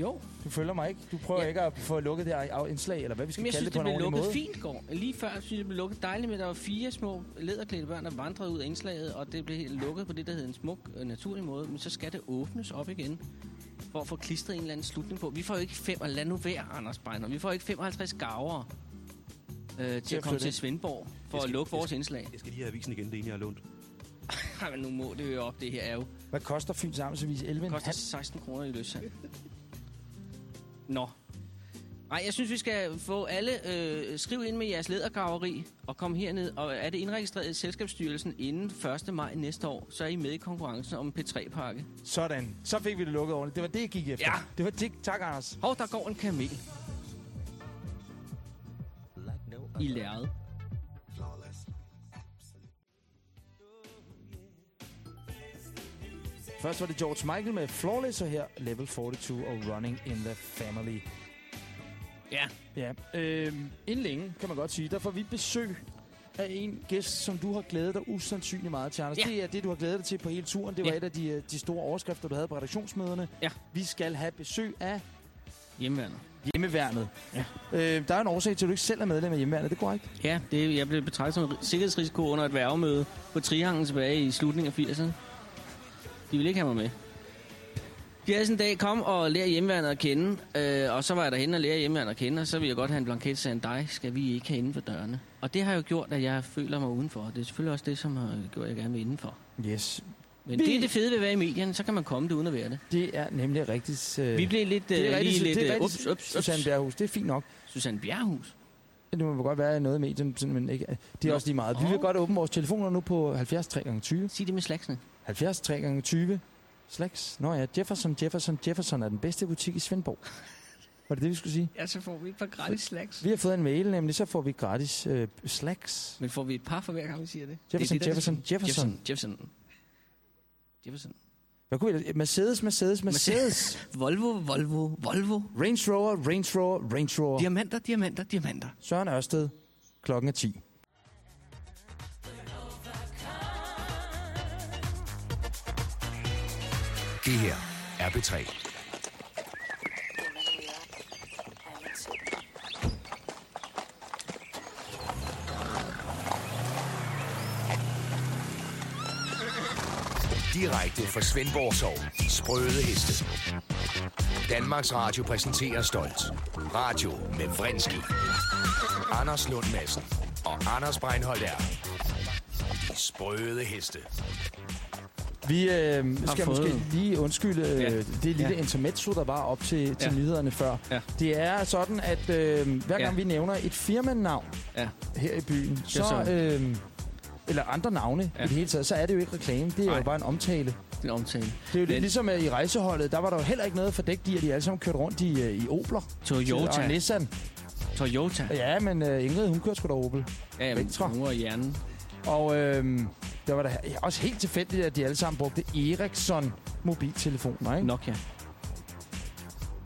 Jo, Du følger mig ikke. Du prøver Ja. ikke at få lukket det her indslag, eller hvad vi skal men jeg kalde synes, det på det en blev ordentlig lukket måde. fint i går. Lige før synes jeg, det blev lukket dejligt med, at der var fire små læderklædte børn, der vandrede ud af indslaget, og det blev helt lukket på det, der hedder en smuk, øh, naturlig måde. Men så skal det åbnes op igen, for at få klistret en eller anden slutning på. Vi får jo ikke fem, og lad nu være, Anders Beiner. Vi får ikke 55 gaver øh, til at komme til. Svendborg for Jeg at skal- lukke jeg vores indslag. Jeg skal lige have avisen igen, det ene, jeg har lånt. (laughs) Ej, men nu må det jo op, det her er jo. Hvad koster Fyns Amtsavis? 11 Det koster 16 kroner i løssalg. Nå. Nej, jeg synes, vi skal få alle... Øh, skriv ind med jeres ledergraveri og kom herned. Og er det indregistreret i Selskabsstyrelsen inden 1. maj næste år, så er I med i konkurrencen om en P3-pakke. Sådan. Så fik vi det lukket ordentligt. Det var det, jeg gik efter. Ja. Det var det. Tak, Anders. Hov, der går en kamel i lærred. Først var det George Michael med Flawless, og her Level 42 og Running in the Family. Ja, Ja, øh, inden længe, kan man godt sige, der får vi besøg af en gæst, som du har glædet dig usandsynligt meget til, Anders. Ja. Det er det, du har glædet dig til på hele turen. Det var Ja. et af de, øh, de store overskrifter, du havde på redaktionsmøderne. Ja. Vi skal have besøg af hjemmeværende. hjemmeværnet. Ja. Øh, der er en årsag til, at du ikke selv er medlem af hjemmeværnet. Det er korrekt. Ja, det, jeg blev betragtet som sikkerhedsrisiko under et værgemøde på Triangen tilbage i slutningen af 80'erne. De ville ikke have mig med. De havde sådan en dag, kom og lære hjemmeværnet at kende, øh, og så var jeg derhen og lære hjemmeværnet at kende, og så ville jeg godt have en blanket, så dig skal vi ikke have inden for dørene. Og det har jo gjort, at jeg føler mig udenfor. Det er selvfølgelig også det, som har gjort, at jeg gerne vil indenfor. Yes. Men Vi- det er det fede ved at være i medierne, så kan man komme det uden at være det. Det er nemlig rigtigt. Øh, Vi blev lidt, det er øh, rigtigt, lige lidt, det er øh, rigtigt, ups, ups, Susanne ups. Bjerghus. Det er fint nok. Susanne Bjerghus. Det må godt være noget i sådan, men ikke. Det er Nå. også lige meget. Vi vil godt åbne vores telefoner nu på 70 3 gange 20 Sig det med slagsene. 70 3 gange 20 Slags. Nå ja, Jefferson, Jefferson, Jefferson er den bedste butik i Svendborg. (laughs) Var det det, vi skulle sige? Ja, så får vi et par gratis slags. Vi har fået en mail, nemlig så får vi gratis øh, slacks. Men får vi et par for hver gang, vi siger det? Jefferson, det det, der- Jefferson, Jefferson. Jefferson. Jefferson. Hvad kunne vi Mercedes, Mercedes, Mercedes. Volvo, Volvo, Volvo. Range Rover, Range Rover, Range Rover. Diamanter, diamanter, diamanter. Søren Ørsted. Klokken er 10. Det her er P3. Direkte fra Svendborg Sov. Sprøde heste. Danmarks Radio præsenterer stolt. Radio med Vrindski. Anders Lund Madsen og Anders Breinholt er. De sprøde heste. Vi øh, skal fået- måske lige undskylde øh, Ja. det lille Ja. intermezzo, der var op til, til Ja. nyhederne før. Ja. Det er sådan, at øh, hver gang Ja. vi nævner et firmanavn Ja. her i byen, så... så. Øh, eller andre navne Ja. i det hele taget, så er det jo ikke reklame. Det er Nej. jo bare en omtale. Det er en omtale. Det er jo lidt ligesom øh, i rejseholdet, der var der jo heller ikke noget fordækt i, at de alle sammen kørte rundt i, øh, i Opler. Toyota. Og Nissan. Toyota. Ja, men øh, Ingrid, hun kørte sgu da Opel. Ja, jamen, Vectra. nu er hjernen. Og øh, der var da også helt tilfældigt, at de alle sammen brugte Ericsson mobiltelefoner, ikke? Nokia.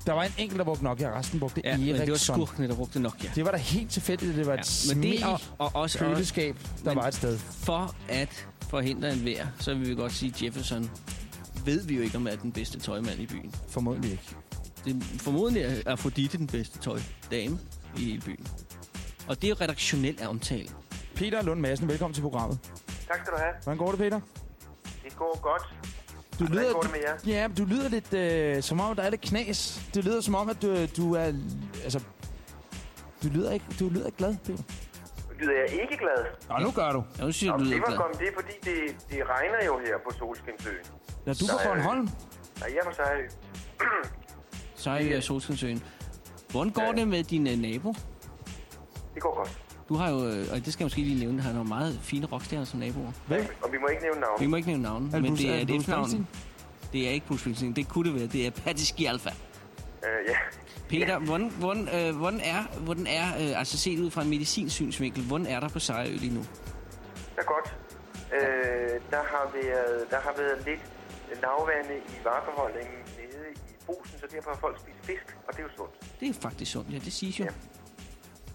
Der var en enkelt, der brugte Nokia, resten brugte Ja, men det var Ericsson. skurkene, der brugte Nokia. Det var da helt tilfældigt, at det var et Ja, det smidt er og, og også, også køleskab, der men- var et sted. for at forhindre en vejr, så vil vi godt sige, at Jefferson ved vi jo ikke, om er den bedste tøjmand i byen. Formodentlig ikke. Det er formodentlig er Afrodite den bedste tøjdame i hele byen. Og det er jo af omtale. Peter Lund Madsen, velkommen til programmet. Tak skal du have. Hvordan går det, Peter? Det går godt. Du Hvordan går lyder, det med jer? ja, du lyder lidt, øh, som om, der er lidt knas. Det lyder som om, at du, du er... Altså, du lyder ikke, du lyder ikke glad, Peter. Lyder jeg ikke glad? Nå, nu gør du. Jeg synes, Nå, du det lyder var glad. kommet det, er fordi det, det regner jo her på Solskinsøen. Ja, du er på Nej. Bornholm. Nej, jeg var så Så er vi af Solskinsøen. Hvordan går Ja. det med din uh, nabo? Det går godt. Du har jo, øh, og det skal jeg måske lige nævne, han har nogle meget fine rockstjerner som naboer. Hvad? Og vi må ikke nævne navn. Vi må ikke nævne Er det men Bruce- det er er det efternavn. Det er ikke Bruce Springsteen. Det kunne det være. Det er Patti Scialfa. Øh, ja. Peter, hvordan, hvordan, øh, hvordan er, hvordan er øh, altså set ud fra en medicinsk synsvinkel, hvordan er der på Sejrø lige nu? Det er godt. Øh, der, har været, der har været lidt lavvande i varebeholdningen nede i brusen, så derfor har folk spist fisk, og det er jo sundt. Det er faktisk sundt, ja, det siges jo. Ja.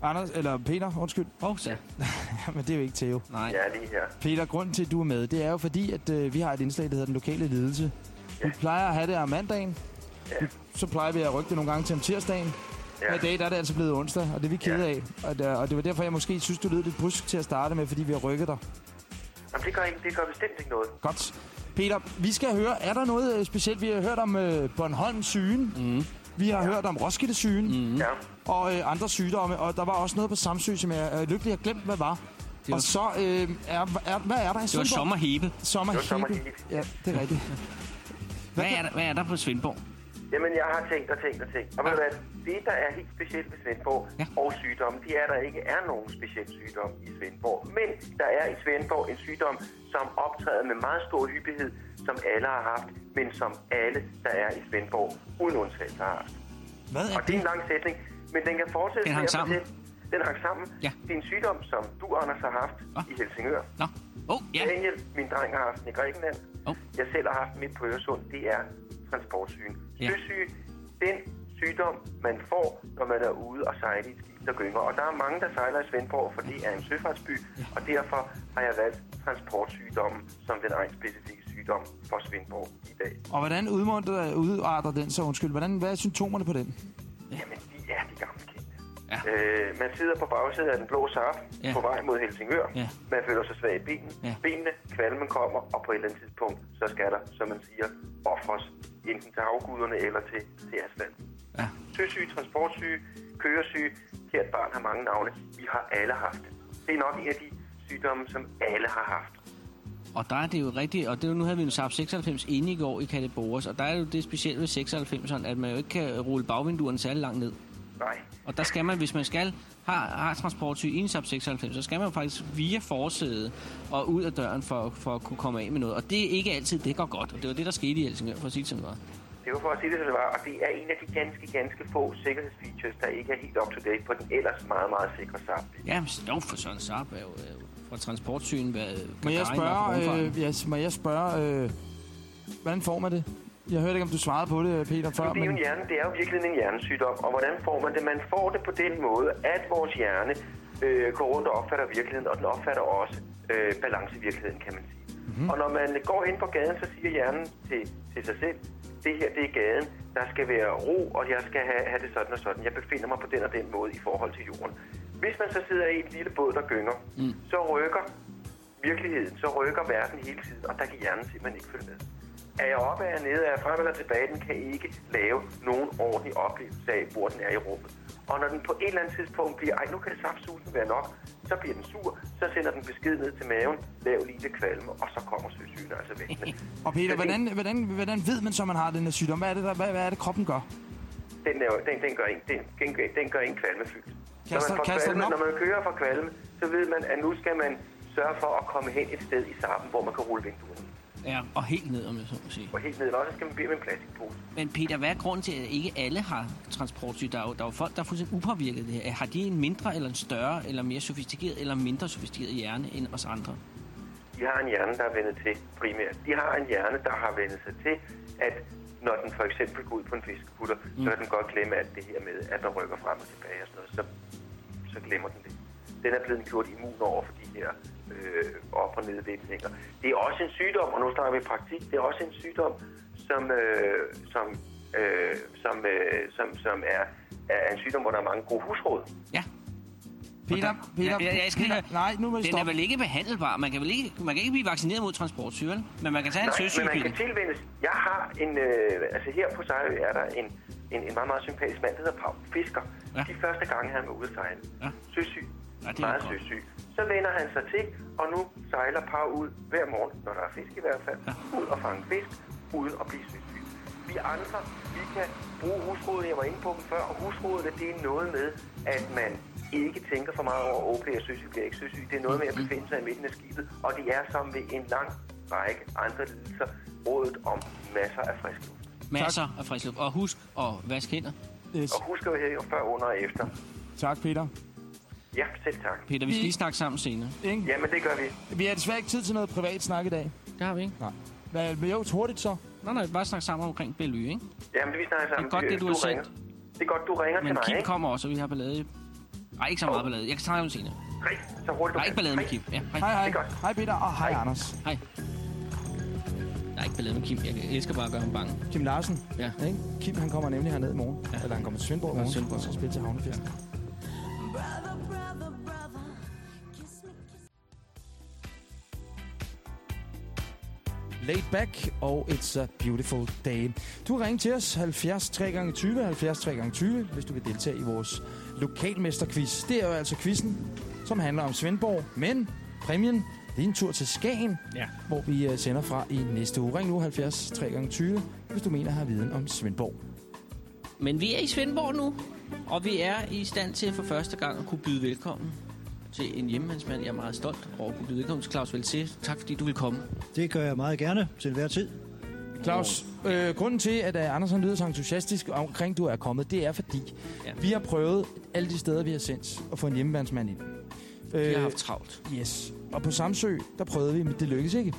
Anders, eller Peter, undskyld. Åh, oh. (laughs) Ja, men det er jo ikke Theo. Nej. Ja, lige her. Peter, grunden til, at du er med, det er jo fordi, at øh, vi har et indslag, der hedder Den Lokale Ledelse. Ja. Vi plejer at have det om mandagen. Ja. Så plejer vi at rykke det nogle gange til om tirsdagen. Ja. Ja. I dag der er det altså blevet onsdag, og det er vi kede Ja. af. Og, der, og det var derfor, jeg måske synes, du lød lidt brusk til at starte med, fordi vi har rykket dig. Jamen, det gør, ikke, det gør bestemt ikke noget. Godt. Peter, vi skal høre, er der noget øh, specielt? Vi har hørt om øh, Bornholm sygen. Mm. Vi har hørt om Roskilde sygen. Mm. Ja. Og øh, andre sygdomme, og der var også noget på Samsø, som jeg er lykkelig har glemt, hvad var. var- Og så, øh, er, er, hvad er der i Det var Svendborg? sommerhebe. Det var sommerhebe. Ja, det er rigtigt. Hvad er, der, hvad er der på Svendborg? Jamen, jeg har tænkt og tænkt og tænkt. Og ved du hvad, det, der er helt specielt ved Svendborg Ja. ja. og sygdomme, det er, at der ikke er nogen speciel sygdom i Svendborg. Men der er i Svendborg en sygdom, som optræder med meget stor hyppighed, som alle har haft, men som alle, der er i Svendborg, uden undtagelse har haft. Hvad er Og det er det? en lang sætning, men den kan fortsætte Den hang sammen. Den hang sammen. Ja. Det er en sygdom, som du, Anders, har haft Hva? i Helsingør. Nå. Oh, ja. Daniel, min dreng, har haft den i Grækenland. Åh. Jeg selv har haft den midt på Øresund. Det er transportsygen. Ja. Søsyge, den sygdom, man får, når man er ude og sejle i et skib, der gynger. Og der er mange, der sejler i Svendborg, for det er en søfartsby. Ja. Og derfor har jeg valgt transportsygdommen som den egen specifikke sygdom for Svendborg i dag. Og hvordan udmåler, udarter den så? Undskyld, hvordan, hvad er symptomerne på den? Jamen, Ja. Øh, man sidder på bagsædet af den blå Saab Ja. på vej mod Helsingør. Ja. Man føler sig svag i benene. Ja. Benene, kvalmen kommer, og på et eller andet tidspunkt, så skal der, som man siger, offres enten til havguderne eller til, til asfalt. Ja. Søsyge, transportsyge, køresyge, et barn har mange navne. Vi har alle haft det. Det er nok en af de sygdomme, som alle har haft. Og der er det jo rigtigt, og det er jo, nu havde vi jo Saab 96 inde i går i Kalibores, og der er jo det specielle ved 96, at man jo ikke kan rulle bagvinduerne særlig langt ned. Nej. Og der skal man, hvis man skal har, har transportsyg i en Saab 96, så skal man jo faktisk via forsædet og ud af døren for, for at kunne komme af med noget. Og det er ikke altid, det går godt. Og det var det, der skete i Helsingør, for at sige det sådan noget. Det var for at sige det, som det var, og det er en af de ganske, ganske få sikkerhedsfeatures, der ikke er helt up-to-date på den ellers meget, meget sikre Saab. Ja, men dog for sådan Saab er jo, fra transportsyn, hvad Må jeg spørge, øh, yes, må jeg spørge øh, hvordan får man det? Jeg hørte ikke, om du svarede på det, Peter, før. Det er jo Men, en hjerne, det er jo virkelig en hjernesygdom, og hvordan får man det? Man får det på den måde, at vores hjerne øh, går rundt og opfatter virkeligheden, og den opfatter også øh, balance i virkeligheden, kan man sige. Mm-hmm. Og når man går hen på gaden, så siger hjernen til, til sig selv, det her det er gaden, der skal være ro, og jeg skal have, have det sådan og sådan. Jeg befinder mig på den og den måde i forhold til jorden. Hvis man så sidder i en lille båd, der gynger, mm. så rykker virkeligheden, så rykker verden hele tiden, og der kan hjernen simpelthen ikke følge med. Er jeg oppe, er jeg nede, er jeg frem eller tilbage, den kan ikke lave nogen ordentlig oplevelse af, hvor den er i rummet. Og når den på et eller andet tidspunkt bliver, ej, nu kan det saftsusen være nok, så bliver den sur, så sender den besked ned til maven, lav lige det kvalme, og så kommer søsygen altså væk. (laughs) og Peter, hvordan, hvordan, hvordan ved man så, man har den her sygdom? Hvad er det, der, hvad, hvad er det kroppen gør? Den, er, jo- den, den, gør en, den, den, gør- den gør en kvalmefyldt. Når Kaster- man, får kaster kvalme, op? når man kører fra kvalme, så ved man, at nu skal man sørge for at komme hen et sted i sarpen, hvor man kan rulle vinduerne. Ja, og helt ned, om jeg så må sige. Og helt ned, og så skal man bede med en plastikpose. Men Peter, hvad er grunden til, at ikke alle har transportsyg? Der er jo, der er jo folk, der er fuldstændig upåvirket det her. Har de en mindre, eller en større, eller mere sofistikeret, eller mindre sofistikeret hjerne end os andre? De har en hjerne, der er vendet til primært. De har en hjerne, der har vendet sig til, at når den for eksempel går ud på en fiskekutter, mm. så kan den godt glemme alt det her med, at der rykker frem og tilbage og sådan noget. Så, så glemmer den det. Den er blevet gjort immun over for her øh, op- og nedvæltninger. Det er også en sygdom, og nu snakker vi praktik, det er også en sygdom, som, øh, som, øh, som, øh, som, som er, er en sygdom, hvor der er mange gode husråd. Ja. Peter, der- Peter, Ja, ja, jeg skal- Peter, nej, nu må vi Den er stoppe. vel ikke behandelbar? Man kan vel ikke, man kan ikke blive vaccineret mod transportsyge, vel? Men man kan tage en Nej, men man kan tilvendes. Jeg har en, øh, altså her på Sejø er der en, en, en meget, meget sympatisk mand, der hedder Pau Fisker. Ja. De første gange, han var ude at sejle. Ja. Søsyg. Ja, det er meget søsyg. Så vender han sig til, og nu sejler Pau ud hver morgen, når der er fisk i hvert fald, ud og fange fisk, uden at blive søsyg. Vi andre, vi kan bruge husrådet, jeg var inde på dem før, og husrådet, det er noget med, at man ikke tænker for meget over, at bliver søsyg, bliver ikke søsyg. Det er noget med at befinde sig i midten af skibet, og det er som ved en lang række andre lidelser rådet om masser af frisk luft. Masser af frisk luft. Og husk at vaske hænder. Yes. Og husk at være her før, under og efter. Tak, Peter. Ja, selv tak. Peter, vi skal lige snakke sammen senere. Ikke? Jamen, det gør vi. Vi har desværre ikke tid til noget privat snak i dag. Det har vi ikke. Hvad, men jo, hurtigt så. Nå, nej, bare snakke sammen omkring Bellevue, ikke? Jamen, vi snakker sammen. Det er godt, det, du har sagt. ringer. Det er godt, du ringer Men til mig, Kim ikke? kommer også, og vi har ballade. Nej, ikke så meget ballade. Jeg kan snakke om senere. Hej, så hurtigt du Der er ikke ballade med Hej. Kim. Ja, hej. Hej, hej. Hej, Peter. Og hej, Anders. Hej. Der er ikke ballade med Kim. Jeg elsker bare at gøre ham bange. Kim Larsen. Ja. Ikke? Kim, han kommer nemlig herned i morgen. Ja. Ja. Eller han kommer til Svendborg i morgen. til Svendborg. Og så spille til Havnefesten. Brother, Laid back, og it's a beautiful day. Du kan ringe til os 70 3 gange 20 70 3 gange 20 hvis du vil deltage i vores lokalmesterquiz. Det er jo altså quizzen, som handler om Svendborg, men præmien, det er en tur til Skagen, Ja. hvor vi øh, sender fra i næste uge. Ring nu 70 3 gange 20 hvis du mener at have viden om Svendborg. Men vi er i Svendborg nu, og vi er i stand til for første gang at kunne byde velkommen til en hjemmemandsmand. Jeg er meget stolt over at kunne byde velkommen til Claus Velsé. Tak fordi du vil komme. Det gør jeg meget gerne til hver tid. Claus, øh, grunden til, at uh, Anders han lyder så entusiastisk omkring, du er kommet, det er fordi, Ja. vi har prøvet alle de steder, vi har sendt, at få en hjemmevandsmand ind. Vi Øh, har haft travlt. Yes. Og på Samsø, der prøvede vi, men det lykkedes ikke.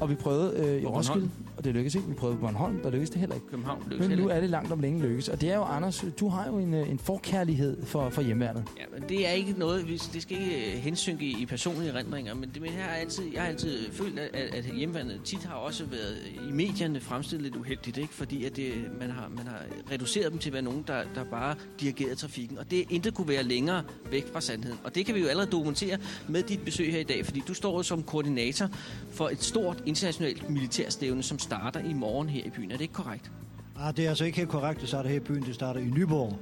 Og vi prøvede øh, i? Roskilde, og det lykkedes ikke. Vi prøvede på Bornholm, der lykkedes det heller ikke. København løs Men nu er det langt om længe lykkes. Og det er jo, Anders, du har jo en, øh, en forkærlighed for, for hjemmeværnet. Ja, men det er ikke noget, hvis- det skal ikke øh, hensynke i, personlige erindringer, men, det, men jeg, har altid, jeg har altid følt, at, at hjemvandet tit har også været i medierne fremstillet lidt uheldigt, ikke? fordi at det, man, har, man har reduceret dem til at være nogen, der, der bare dirigerede trafikken, og det intet kunne være længere væk fra sandheden. Og det kan vi jo allerede dokumentere med dit besøg her i dag, fordi du står som koordinator for et stort internationalt militærstævne, som starter i morgen her i byen. Er det ikke korrekt? Ah, det er altså ikke helt korrekt, det starter her i byen, det starter i Nyborg.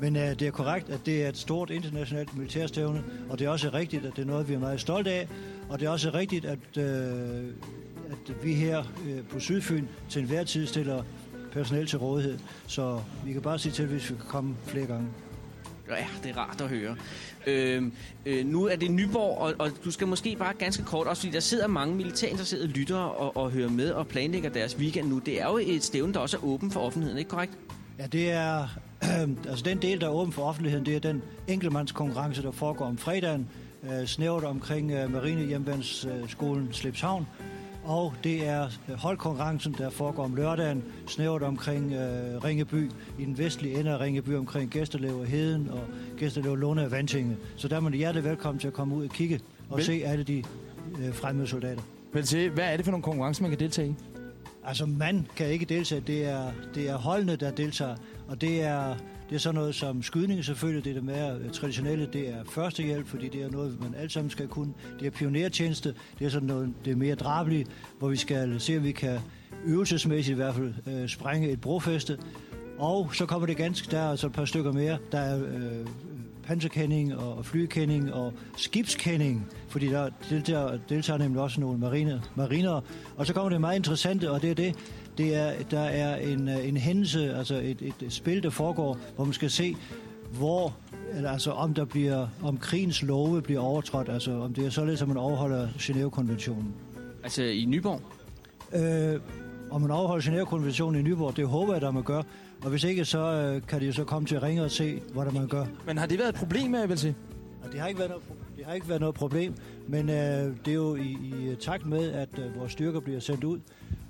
Men uh, det er korrekt, at det er et stort internationalt militærstævne, og det er også rigtigt, at det er noget, vi er meget stolte af. Og det er også rigtigt, at, uh, at vi her uh, på Sydfyn til enhver tid stiller personel til rådighed. Så vi kan bare sige til, hvis vi kan komme flere gange. Ja, det er rart at høre. Øh, øh, nu er det Nyborg, og, og du skal måske bare ganske kort, også fordi der sidder mange militærinteresserede lyttere og, og hører med og planlægger deres weekend nu. Det er jo et stævne, der også er åben for offentligheden, ikke korrekt? Ja, det er... (clears throat) altså den del, der er åben for offentligheden, det er den enkeltmandskonkurrence, der foregår om fredagen, øh, snævret omkring øh, Marinehjemvandsskolen øh, Slipshavn. Og det er holdkonkurrencen, der foregår om lørdagen, snævert omkring øh, Ringeby, i den vestlige ende af Ringeby, omkring Gæsterlev og Heden og Gæsterlev Lunde og Vantinge. Så der er man hjertelig velkommen til at komme ud og kigge og Vel- se alle de øh, fremmede soldater. Vel til, hvad er det for nogle konkurrencer, man kan deltage i? Altså, man kan ikke deltage. Det er, det er holdene, der deltager. Og det er, det er sådan noget som skydning selvfølgelig. Det er det mere øh, traditionelle. Det er førstehjælp, fordi det er noget, man alt sammen skal kunne. Det er pionertjeneste. Det er sådan noget, det er mere drabelige, hvor vi skal se, om vi kan øvelsesmæssigt i hvert fald øh, sprænge et brofæste. Og så kommer det ganske, der er altså et par stykker mere. Der er øh, panserkending og og flykending og skibskending, fordi der deltager, deltager nemlig også nogle marine, mariner. Og så kommer det meget interessante, og det er det, det er, der er en, øh, en hændelse, altså et, et, spil, der foregår, hvor man skal se, hvor, altså om der bliver, om krigens love bliver overtrådt, altså om det er således, at man overholder Genève-konventionen. Altså i Nyborg? Øh, om man overholder Genève-konventionen i Nyborg, det håber jeg, at man gør. Og hvis ikke, så øh, kan de jo så komme til at ringe og se, hvordan man gør. Men har det været et problem, jeg vil sige? Og det har ikke været noget, det har ikke været noget problem, men øh, det er jo i, i takt med, at øh, vores styrker bliver sendt ud,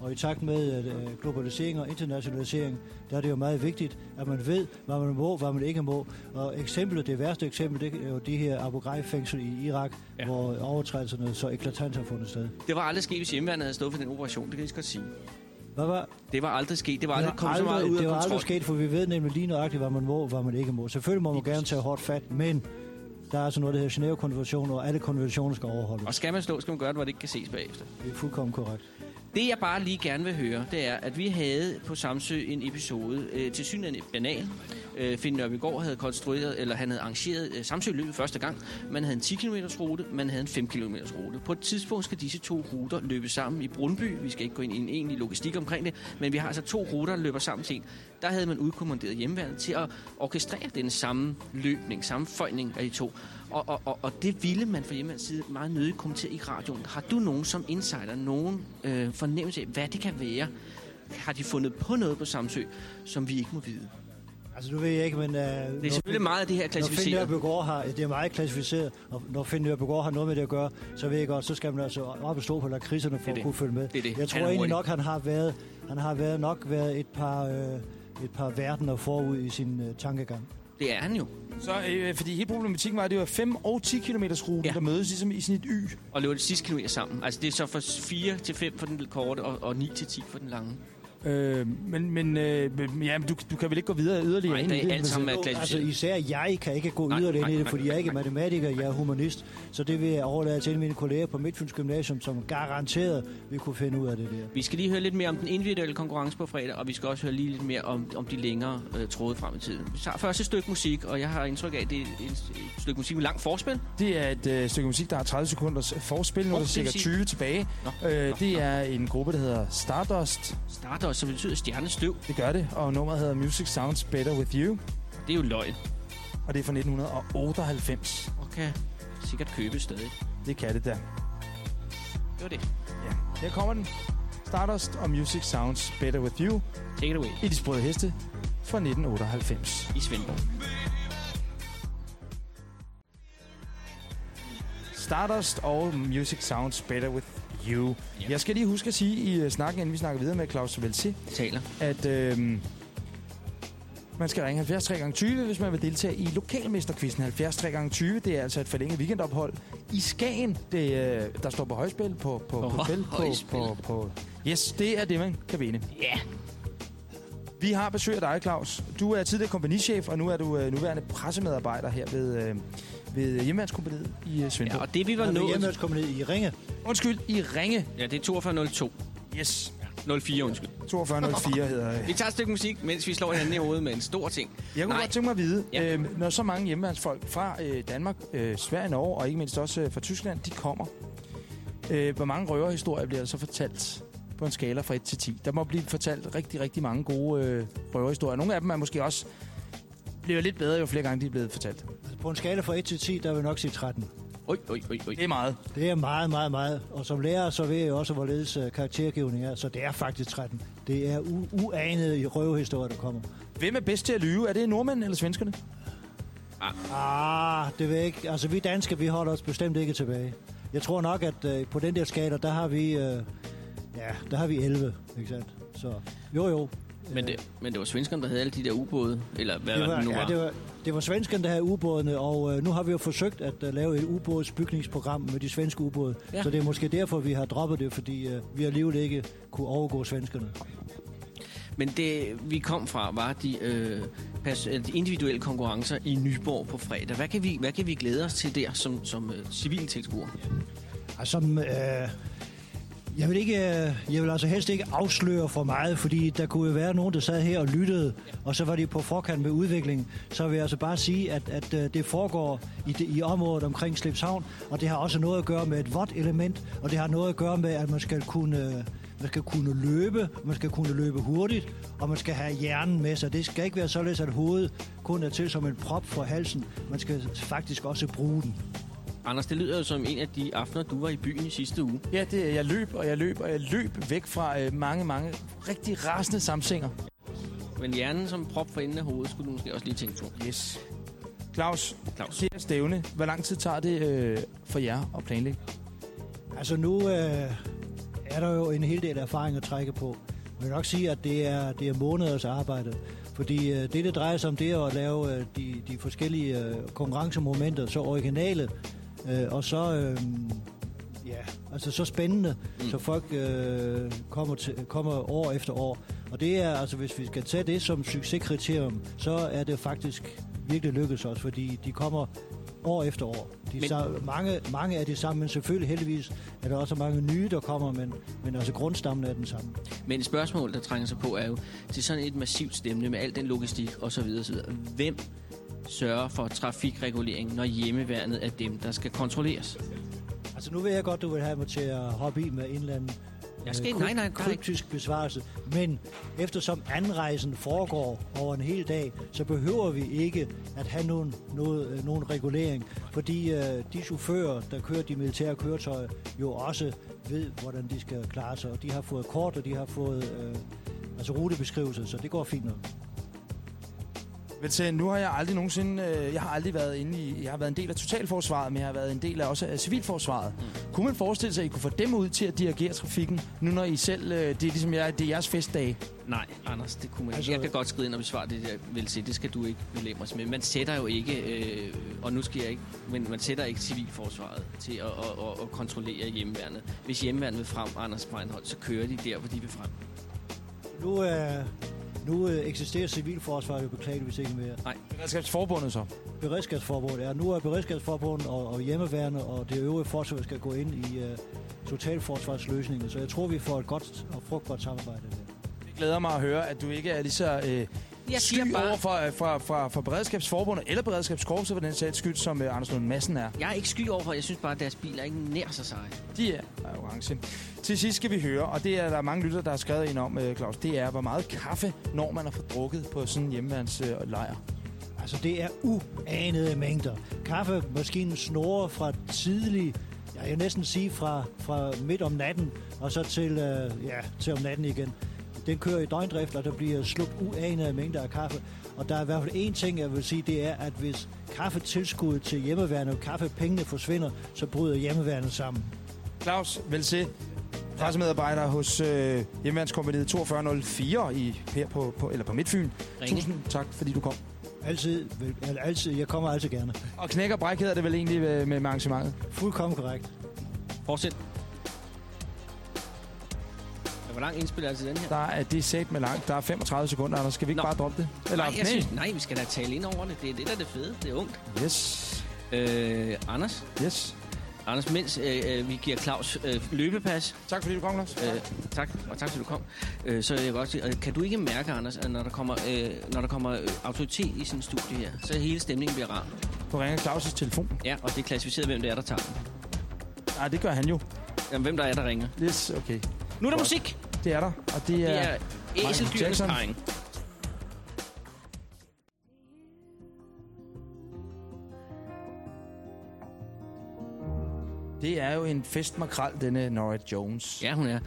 og i takt med øh, globalisering og internationalisering, der er det jo meget vigtigt, at man ved, hvad man må, hvad man ikke må. Og eksemplet, det værste eksempel, det er jo de her Abu Ghraib-fængsel i Irak, Ja. hvor overtrædelserne så eklatant har fundet sted. Det var aldrig sket, hvis hjemmevandet havde stået for den operation. Det kan jeg godt sige. Hvad var? Det var aldrig sket. Det var aldrig kommet så meget ud af det var aldrig sket, for vi ved nemlig lige nøjagtigt, hvad man må og hvad man ikke må. Selvfølgelig må man gerne tage hårdt fat, men der er altså noget, der hedder Genève-konventionen, og alle konventioner skal overholdes. Og skal man stå, skal man gøre det, hvor det ikke kan ses bagefter. Det er fuldkommen korrekt. Det jeg bare lige gerne vil høre, det er, at vi havde på Samsø en episode, øh, til synligheden banal. Øh, Finn Nørbegaard havde konstrueret, eller han havde arrangeret øh, Samsø-løbet første gang. Man havde en 10 km rute, man havde en 5 km rute. På et tidspunkt skal disse to ruter løbe sammen i Brundby. Vi skal ikke gå ind i en egentlig logistik omkring det, men vi har altså to ruter, der løber sammen til en. Der havde man udkommanderet hjemmeværende til at orkestrere den samme løbning, samme føjning af de to. Og, og, og, og det ville man fra hjemmeværendets side meget nødigt kommentere i radioen. Har du nogen som insider, nogen øh, fornemmelse af, hvad det kan være, har de fundet på noget på Samsø, som vi ikke må vide? Altså, nu ved jeg ikke, men... Uh, Det er selvfølgelig meget af det her Når Finn klassificeret. Har, det er meget klassificeret, og når Finn Nørbegaard har noget med det at gøre, så ved jeg godt, så skal man altså op og stå på lakridserne for Det at det. kunne følge med. Det er det. Jeg Han tror er egentlig nok, han har været, han har været nok været et par, øh, et par verdener forud i sin øh, tankegang. Det er han jo. Så, øh, fordi hele problematikken var, at det var 5 og 10 km ruten, Ja. der mødes ligesom i sådan et y. Og løber de sidste kilometer sammen. Altså det er så fra 4 til 5 for den korte, og, og 9 til 10 for den lange. Øh, men men øh, ja, men du, du kan vel ikke gå videre yderligere Nej, ind det i er det? alt sammen er Altså klassificeret. især jeg kan ikke gå Nej, yderligere nej, ind i det, fordi jeg er ikke matematiker, jeg er humanist. Så det vil jeg overlade til mine kolleger på Midtfyns Gymnasium, som garanteret vil kunne finde ud af det der. Vi skal lige høre lidt mere om den individuelle konkurrence på fredag, og vi skal også høre lige lidt mere om, om de længere øh, tråde frem i tiden. Vi tager først et stykke musik, og jeg har indtryk af, at det er et, et stykke musik med langt forspil. Det er et øh, stykke musik, der har 30 sekunders forspil. Nu er Åh, der cirka sige- 20 tilbage. Nå, Øh, nå, det nå. er en gruppe, der hedder Stardust. Starter, som betyder stjernestøv. Det gør det. Og nummeret hedder Music Sounds Better With You. Det er jo løgn, Og det er fra 1998. og kan sikkert købes stadig. Det kan det da. Det var det. Ja. Her kommer den. Stardust og Music Sounds Better With You Take it away i De Sprøde Heste fra 1998. i Svendborg. Stardust og Music Sounds Better With You. Ja. Jeg skal lige huske at sige i uh, snakken, inden vi snakker videre med Claus Velsi, Taler. at øh, man skal ringe 70 3 gange 20, hvis man vil deltage i lokalmesterquizzen 70 3 gange 20. Det er altså et forlænget weekendophold i Skagen. Det, øh, der står på højspil på, på, på, På spil, på, på, på, Yes, det er det, man kan vinde. Ja. Vi har besøg af dig, Claus. Du er tidligere kompagnichef, og nu er du øh, nuværende pressemedarbejder her ved, øh, ved Hjemmeværnskompaniet i øh, ja, Svendborg. og det vi var Og nået... hjemmehjælpskommet i Ringe. Undskyld, i Ringe. Ja, det er 4202. Yes. 04, undskyld. 4204 hedder øh. Vi tager et stykke musik, mens vi slår hinanden i hovedet med en stor ting. Jeg kunne Nej. godt tænke mig at vide, Ja. ja. øh, når så mange hjemmeværnsfolk fra øh, Danmark, øh, Sverige, Norge og ikke mindst også øh, fra Tyskland, de kommer, øh, hvor mange røverhistorier bliver der så fortalt på en skala fra 1 til 10? Der må blive fortalt rigtig, rigtig mange gode øh, røverhistorier. Nogle af dem er måske også bliver lidt bedre, jo flere gange de er blevet fortalt. Altså, på en skala fra 1 til 10, der vil nok sige 13. Oj, oj, oj, oj. Det er meget. Det er meget, meget, meget. Og som lærer, så ved jeg også, hvorledes øh, karaktergivning er. Så det er faktisk 13. Det er uanede i røvehistorier, der kommer. Hvem er bedst til at lyve? Er det nordmænd eller svenskerne? Ah, det ved jeg ikke. Altså, vi danske, vi holder os bestemt ikke tilbage. Jeg tror nok, at øh, på den der skala, der har vi... Øh, ja, der har vi 11, ikke sandt? Så jo, jo. Men det, men det var svenskerne, der havde alle de der ubåde, eller hvad det var, det nu ja, var. det var, det var svenskerne, der havde ubådene, og øh, nu har vi jo forsøgt at øh, lave et ubådsbygningsprogram med de svenske ubåde. Ja. Ja. Så det er måske derfor, vi har droppet det, fordi øh, vi alligevel ikke kunne overgå svenskerne. Men det, vi kom fra, var de, øh, pas, øh, de individuelle konkurrencer i Nyborg på fredag. Hvad kan vi, hvad kan vi glæde os til der som, som øh, civiltilskuer? Altså, øh, jeg vil, ikke, øh, jeg vil altså helst ikke afsløre for meget, fordi der kunne jo være nogen, der sad her og lyttede, og så var de på forkant med udviklingen. Så vil jeg altså bare sige, at, at øh, det foregår i, det, i området omkring Slipshavn, og det har også noget at gøre med et vådt element, og det har noget at gøre med, at man skal kunne... Øh, man skal kunne løbe, man skal kunne løbe hurtigt, og man skal have hjernen med sig. Det skal ikke være således, at hovedet kun er til som en prop for halsen. Man skal faktisk også bruge den. Anders, det lyder jo som en af de aftener, du var i byen i sidste uge. Ja, det, er- jeg løb, og jeg løb, og jeg løb væk fra øh, mange, mange rigtig rasende samsinger. Men hjernen som prop for enden af hovedet, skulle du måske også lige tænke på. Yes. Claus, Claus. det her stævne, hvor lang tid tager det øh, for jer at planlægge? Altså nu øh, er der jo en hel del erfaring at trække på. Jeg vil nok sige, at det er, det er måneders arbejde. Fordi øh, det, det drejer sig om, det er at lave øh, de, de forskellige øh, konkurrencemomenter så originale, øh, og så, øh, ja, altså så spændende, Mm. så folk øh, kommer, til, kommer år efter år. Og det er, altså hvis vi skal tage det som succeskriterium, så er det faktisk virkelig lykkedes os, fordi de kommer år efter år. De Men- så, mange, mange er de samme, men selvfølgelig heldigvis er der også mange nye, der kommer, men, men altså grundstammen er den samme. Men et spørgsmål, der trænger sig på, er jo til sådan et massivt stemme med al den logistik osv. osv. Hvem sørger for trafikregulering, når hjemmeværnet er dem, der skal kontrolleres? Altså nu ved jeg godt, du vil have mig til at hoppe i med en eller anden Jeg skal, øh, nej, nej, kryptisk besvarelse, men eftersom anrejsen foregår over en hel dag, så behøver vi ikke at have nogen, noget, øh, nogen regulering, fordi øh, de chauffører, der kører de militære køretøjer, jo også ved, hvordan de skal klare sig, og de har fået kort, og de har fået, øh, altså rutebeskrivelser, så det går fint nok. Men se, nu har jeg aldrig nogensinde, øh, jeg har aldrig været inde i, jeg har været en del af totalforsvaret, men jeg har været en del af også af civilforsvaret. Mm. Kunne man forestille sig, at I kunne få dem ud til at dirigere trafikken, nu når I selv, øh, det er ligesom jeg, det er jeres festdage? Nej, Anders, det kunne man Altså- Jeg kan godt skride ind og besvare det, jeg vil sige. Det skal du ikke belemre os med. Man sætter jo ikke, øh, og nu skal jeg ikke, men man sætter ikke civilforsvaret til at, at, at, at kontrollere hjemmeværnet. Hvis hjemmeværnet vil frem, Anders Breinholt, så kører de der, hvor de vil frem. Nu, er, nu øh, eksisterer civilforsvaret jo beklageligvis ikke mere. Beredskabsforbundet så. Beredskabsforbundet er. Nu er Beredskabsforbundet og, og hjemmeværende og det øvrige forsvar skal gå ind i uh, totalforsvarsløsningen. Så jeg tror, vi får et godt og frugtbart samarbejde der. Det glæder mig at høre, at du ikke er lige så øh, Jeg siger sky bare- over for, øh, fra, fra, fra Beredskabsforbundet eller Beredskabskorpset, for den sags skyld, som øh, Anders Lund Madsen er. Jeg er ikke sky overfor, jeg synes bare, at deres biler er ikke nær så seje. De er er orange. Til sidst skal vi høre, og det er der mange lytter, der har skrevet ind om, øh, Claus, det er, hvor meget kaffe når man har fået drukket på sådan en hjemmeværnslejr. Altså, det er uanede mængder. Kaffemaskinen snorer fra tidlig, jeg vil næsten sige fra, fra midt om natten, og så til, øh, ja, til om natten igen. Den kører i døgndrift, og der bliver slugt uanede mængder af kaffe. Og der er i hvert fald én ting, jeg vil sige, det er, at hvis kaffetilskuddet til hjemmeværende og kaffepengene forsvinder, så bryder hjemmeværende sammen. Claus, vel se, pressemedarbejder hos øh, hjemmeværnskompaniet 4204 i, her på, på, eller på Midtfyn. Ringe. Tusind tak, fordi du kom. Altid, vel, altid, jeg kommer altid gerne. Og knæk og bræk hedder det vel egentlig øh, med, med arrangementet. Fuldkommen korrekt. Fortsæt. Hvor lang indspil er til den her? Der er det sat med langt. Der er 35 sekunder, Anders. Skal vi ikke Nå. bare droppe det? Eller, nej, jeg synes, nej, vi skal da tale ind over det. Det er det, der er det fede. Det er ungt. Yes. Øh, Anders, Yes. Anders, mens øh, øh, vi giver Claus øh, løbepas, Tak fordi du kom, Claus. øh, tak, og tak fordi du kom, øh, så jeg godt øh, kan du ikke mærke, Anders, at når der kommer, øh, når der kommer øh, autoritet i sin studie her, så hele stemningen bliver rar. Du ringer Claus' telefon. Ja, og det er klassificeret, hvem det er, der tager den. Nej, det gør han jo. Jamen, hvem der er, der ringer. Yes, okay. Nu er der Godt. musik. Det er der. Og det er... Det er æseldyrenes parring. Det er jo en festmakrel, denne Nora Jones. Ja, hun er.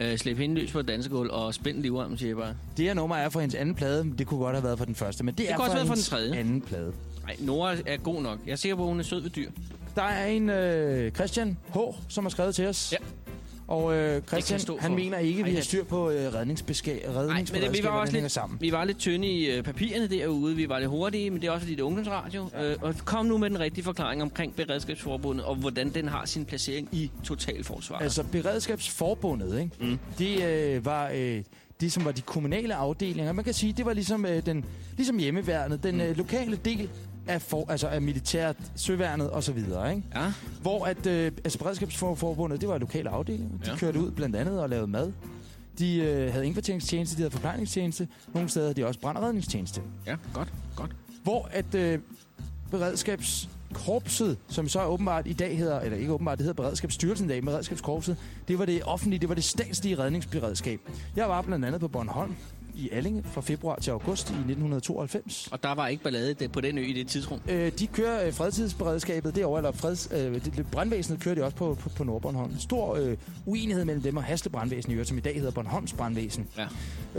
Øh, slip hende løs på et dansegulv og spænd livrem, siger jeg bare. Det her nummer er fra hendes anden plade. Det kunne godt have været fra den første, men det, Det er fra fra den tredje. anden plade. Nej, Nora er god nok. Jeg er sikker på, at hun er sød ved dyr. Der er en øh, Christian H., som har skrevet til os. Ja. Og øh, Christian, han for mener ikke, at vi har styr på øh, redningsbeska- Nej, men det, vi var også lidt, sammen. vi var lidt tynde i øh, papirerne derude. Vi var lidt hurtige, men det er også er ungdomsradio. Ja. Øh, og kom nu med den rigtige forklaring omkring Beredskabsforbundet, og hvordan den har sin placering i totalforsvaret. Altså, Beredskabsforbundet, ikke? Mm. det øh, var... Øh, det, som var de kommunale afdelinger. Man kan sige, det var ligesom, øh, den, ligesom hjemmeværnet, den Mm. øh, lokale del af, for, altså af militæret, søværnet og så videre, ikke? Ja, Hvor at, øh, altså Beredskabsforbundet, det var lokale afdelinger. De Ja. kørte ud blandt andet og lavede mad. De øh, havde indkvarteringstjeneste, de havde forplejningstjeneste. Nogle steder havde de også brandredningstjeneste. ja, godt, godt. Hvor at øh, beredskabskorpset, som så åbenbart i dag hedder, eller ikke åbenbart, det hedder Beredskabsstyrelsen i dag, beredskabskorpset, det var det offentlige, det var det statslige redningsberedskab. Jeg var blandt andet på Bornholm i Allinge fra februar til august i 1992. Og der var ikke ballade på den ø i det tidsrum. Øh, de kører øh, fredstidsberedskabet derovre, eller freds, øh, det, brandvæsenet kører de også på, på, på Nordbornholm. Stor øh, uenighed mellem dem og Hasle Brandvæsen, i som i dag hedder Bornholms Brandvæsen. Ja.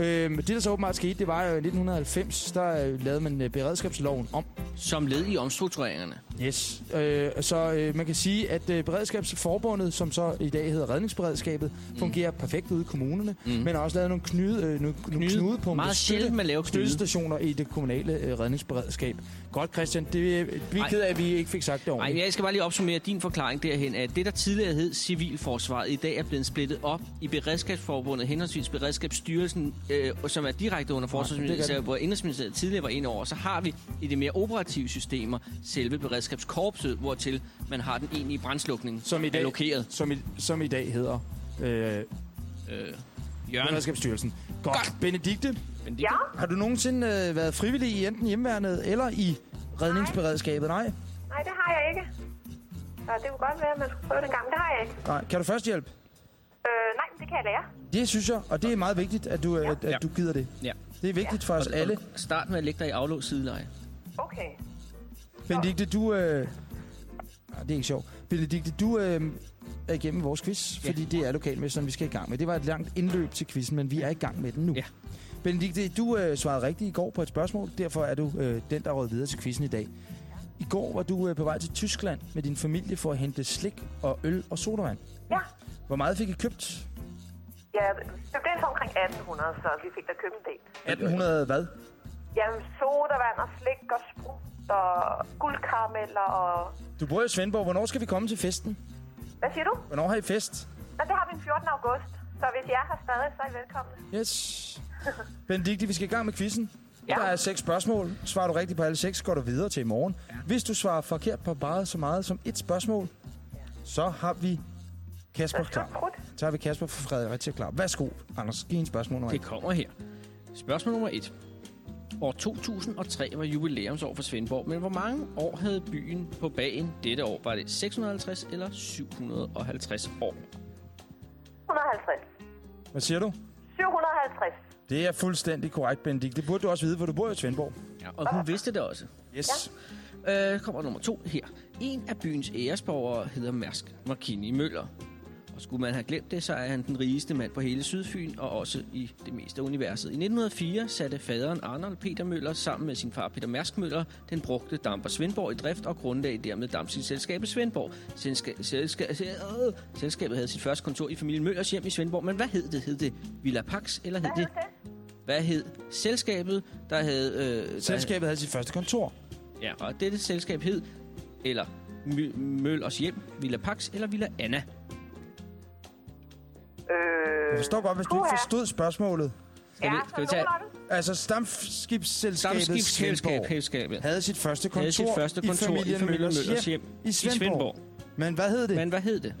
Øh, det, der så åbenbart skete, det var jo i 1990, der øh, lavede man øh, beredskabsloven om. Som led i omstruktureringerne. Yes. Øh, så øh, man kan sige, at øh, Beredskabsforbundet, som så i dag hedder Redningsberedskabet, mm. fungerer perfekt ude i kommunerne, Mm. men har også lavet nogle, knude, øh, nogle, nogle Knude. Knudepunkter, Meget sjældent, laver knude. støttestationer i det kommunale øh, redningsberedskab. Godt, Christian. Det, vi er ked af, at vi ikke fik sagt det Nej, ordentligt. jeg skal bare lige opsummere din forklaring derhen, at det, der tidligere hed Civilforsvaret, i dag er blevet splittet op i Beredskabsforbundet, henholdsvis Beredskabsstyrelsen, øh, som er direkte under det Forsvarsministeriet, hvor Indrigsministeriet tidligere var inde over. Så har vi i de mere operative systemer selve Beredskabskorpset, hvortil man har den egentlige brandslukning Som i dag, allokeret. som i, som i dag hedder øh, Øh, Jørgen, Beredskabsstyrelsen. Godt. Godt. Benedikte, men Ja, har du nogensinde øh, været frivillig i enten hjemmeværnet eller i redningsberedskabet? Nej. nej, det har jeg ikke. Så det kunne godt være, at man skulle prøve det en gang, men det har jeg ikke. Nej. Kan du først hjælpe? Øh, nej, men det kan jeg lære. Det synes jeg, og det er meget vigtigt, at du, at, Ja. at du gider det. Ja. Det er vigtigt for os Og- alle. og Start med at lægge dig i aflåst sideleje. Okay. Benedikte, du, øh, Ja, det er ikke sjovt. Benedikte, du øh, er igennem vores quiz, Ja. fordi det er lokalmesteren, vi skal i gang med. Det var et langt indløb til quizzen, men vi er i gang med den nu. Ja. Benedikte, du øh, svarede rigtigt i går på et spørgsmål, derfor er du øh, den, der råd videre til quizzen i dag. I går var du øh, på vej til Tyskland med din familie for at hente slik og øl og sodavand. Ja. Hvor meget fik I købt? Ja, det blev så omkring 1800, så vi fik da købt en del. 1800 hvad? Jamen, sodavand og slik og sprut og guldkarameller og... Du bor i Svendborg. Hvornår skal vi komme til festen? Hvad siger du? Hvornår har I fest? Nå, det har vi den 14. august, så hvis I er her stadig, så er I velkomne. Yes. (laughs) Benedikte, vi skal i gang med quizzen. Ja. Ja. Der er seks spørgsmål. Svarer du rigtigt på alle seks, går du videre til i morgen. Ja. Hvis du svarer forkert på bare så meget som et spørgsmål, så har vi Kasper klar. Så har vi Kasper fra Fredericia klar. Værsgo, Anders. Giv en spørgsmål nummer Det et. kommer her. Spørgsmål nummer 1. År 2003 var jubilæumsår for Svendborg, men hvor mange år havde byen på bagen dette år? Var det 650 eller 750 år? 150. Hvad siger du? 750. Det er fuldstændig korrekt, Benedikte. Det burde du også vide, for du bor i Svendborg. Ja, og hun vidste det også. Yes. Øh, kommer nummer to her. En af byens æresborgere hedder Mærsk Markini Møller. Og skulle man have glemt det, så er han den rigeste mand på hele Sydfyn og også i det meste af universet. I 1904 satte faderen Arnold Peter Møller sammen med sin far Peter Mærsk Møller den brugte damper Svendborg i drift og grundlagde dermed dampselskabet Svendborg. Selska- selska- øh, selskabet havde sit første kontor i familien Møllers hjem i Svendborg, men hvad hed det? Hed det Villa Pax, eller hed Hvad det... det? Hvad hed selskabet, der havde... Øh, der Selskabet havde sit første kontor. Ja, og dette selskab hed, eller Mø- Møllers Hjem, Villa Pax eller Villa Anna. Øh, Jeg forstår godt, hvis du ikke forstod spørgsmålet. Skal ja, vi, skal vi tage. Altså, Stamskibsselskabet Stamskibsselskab, Svendborg selskabet havde sit første kontor, havde sit første kontor i familien, Møllers, Møllers hjem, Hjem i Svendborg. Svendborg. Men hvad hed det? Men hvad hed det?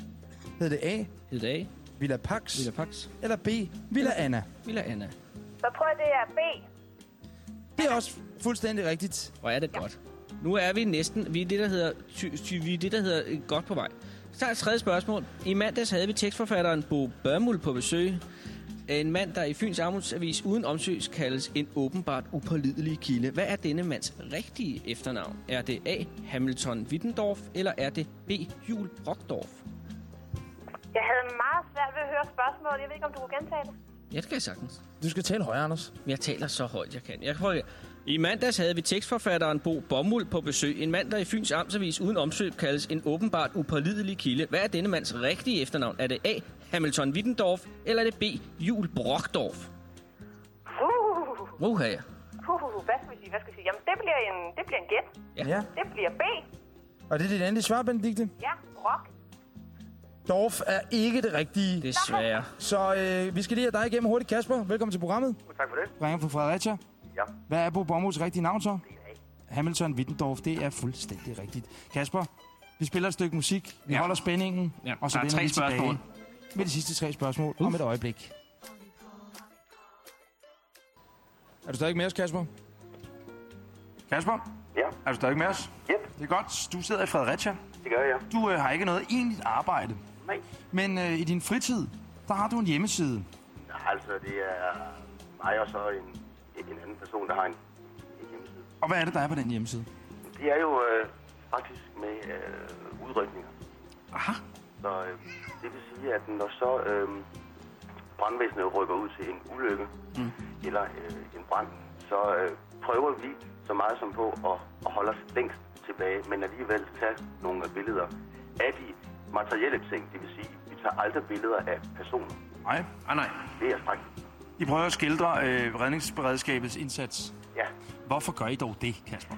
Hed det A, Hed det A, Villa Pax, Villa Pax, eller B, Villa Anna? Villa Anna? Så tror jeg, det er B. Det er også fuldstændig rigtigt. Hvor er det godt. Nu er vi næsten, vi er det, der hedder, ty, ty, vi er det, der hedder godt på vej. Så jeg et tredje spørgsmål. I mandags havde vi tekstforfatteren Bo Børmul på besøg. En mand, der i Fyns Amtsavis uden omsøgs kaldes en åbenbart upålidelig kilde. Hvad er denne mands rigtige efternavn? Er det A. Hamilton Wittendorf, eller er det B. Jul Brockdorf? Jeg havde meget svært ved at høre spørgsmålet. Jeg ved ikke, om du kunne gentage det. Ja, det kan jeg sagtens. Du skal tale højere, Anders. Jeg taler så højt, jeg kan. Jeg kan prøve. I mandags havde vi tekstforfatteren Bo Bomuld på besøg. En mand, der i Fyns Amtsavis uden omsøg kaldes en åbenbart upålidelig kilde. Hvad er denne mands rigtige efternavn? Er det A. Hamilton Wittendorf, eller er det B. Jul Brockdorf? Uh, Uha. uh, hvad skal vi sige? Hvad skal vi sige? Jamen, det bliver en, det bliver en gæt. Ja. Ja. Det bliver B. Og det er dit endelige svar, Benedikte? Ja, rock. Dorf er ikke det rigtige. Desværre. Så øh, vi skal lige have dig igennem hurtigt, Kasper. Velkommen til programmet. Tak for det. Ringer fra Fredericia. Ja. Hvad er Bo Bomulds rigtige navn så? Hamilton Wittendorf. Det er fuldstændig rigtigt. Kasper, vi spiller et stykke musik. Vi Ja. holder spændingen. Ja, og så der er tre vi spørgsmål. Med de sidste tre spørgsmål om et øjeblik. Er du stadig med os, Kasper? Kasper? Ja. Er du stadig med os? Yep, Det er godt. Du sidder i Fredericia. det gør jeg. Du øh, har ikke noget egentligt arbejde. Nej. Men øh, i din fritid, der har du en hjemmeside. Altså, det er mig og så en, en anden person, der har en, en hjemmeside. Og hvad er det, der er på den hjemmeside? Det er jo øh, faktisk med øh, udrykninger. Aha. Så øh, det vil sige, at når så øh, brandvæsenet rykker ud til en ulykke mm. eller øh, en brand, så øh, prøver vi så meget som på at, at holde os længst tilbage, men alligevel tage nogle billeder af de materielle ting. Det vil sige, vi tager aldrig billeder af personer. Nej. Ah, nej. Det er strengt. I prøver at skildre øh, redningsberedskabets indsats. Ja. Hvorfor gør I dog det, Kasper?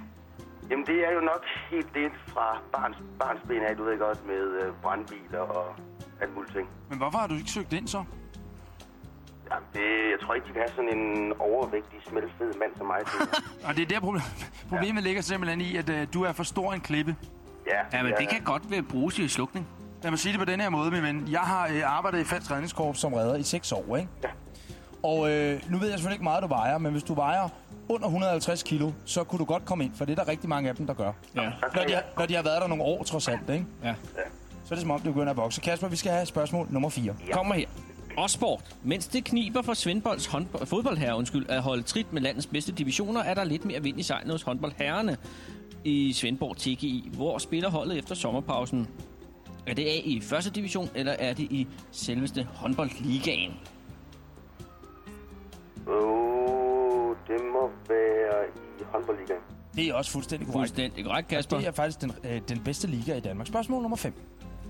Jamen, det er jo nok helt det fra barns, barns ben af, du ved godt, med øh, brandbiler og alt muligt ting. Men hvorfor har du ikke søgt ind så? Jamen, det, jeg tror ikke, de kan have sådan en overvægtig, smeltfed mand som mig. til. (laughs) Og det er der problem- problemet ja. ligger simpelthen i, at øh, du er for stor en klippe. ja, Ja, men ja, det kan godt være bruges i slukning. Lad mig sige det på den her måde, min ven. Jeg har øh, arbejdet i Falsk Redningskorps som redder i 6 år, ikke? Ja. Og øh, nu ved jeg selvfølgelig ikke meget, du vejer, men hvis du vejer under 150 kilo, så kunne du godt komme ind, for det er der rigtig mange af dem, der gør. Ja. Når de, har, når de har været der nogle år, trods alt, ikke? ja. Så er det som om, du begynder at vokse. Kasper, vi skal have spørgsmål nummer 4. Kommer her. Osborg. Mens det kniber for Svendbolds fodboldherre undskyld, at holde trit med landets bedste divisioner, er der lidt mere vind i sejlen hos håndboldherrerne. i Svendborg TGI. Hvor spiller holdet efter sommerpausen? Er det A i første division, eller er det i selveste håndboldligaen? Åh, det må være i håndboldligaen. Det er også fuldstændig korrekt. Fuldstændig korrekt, Kasper. Det er faktisk den, øh, den bedste liga i Danmark. Spørgsmål nummer 5.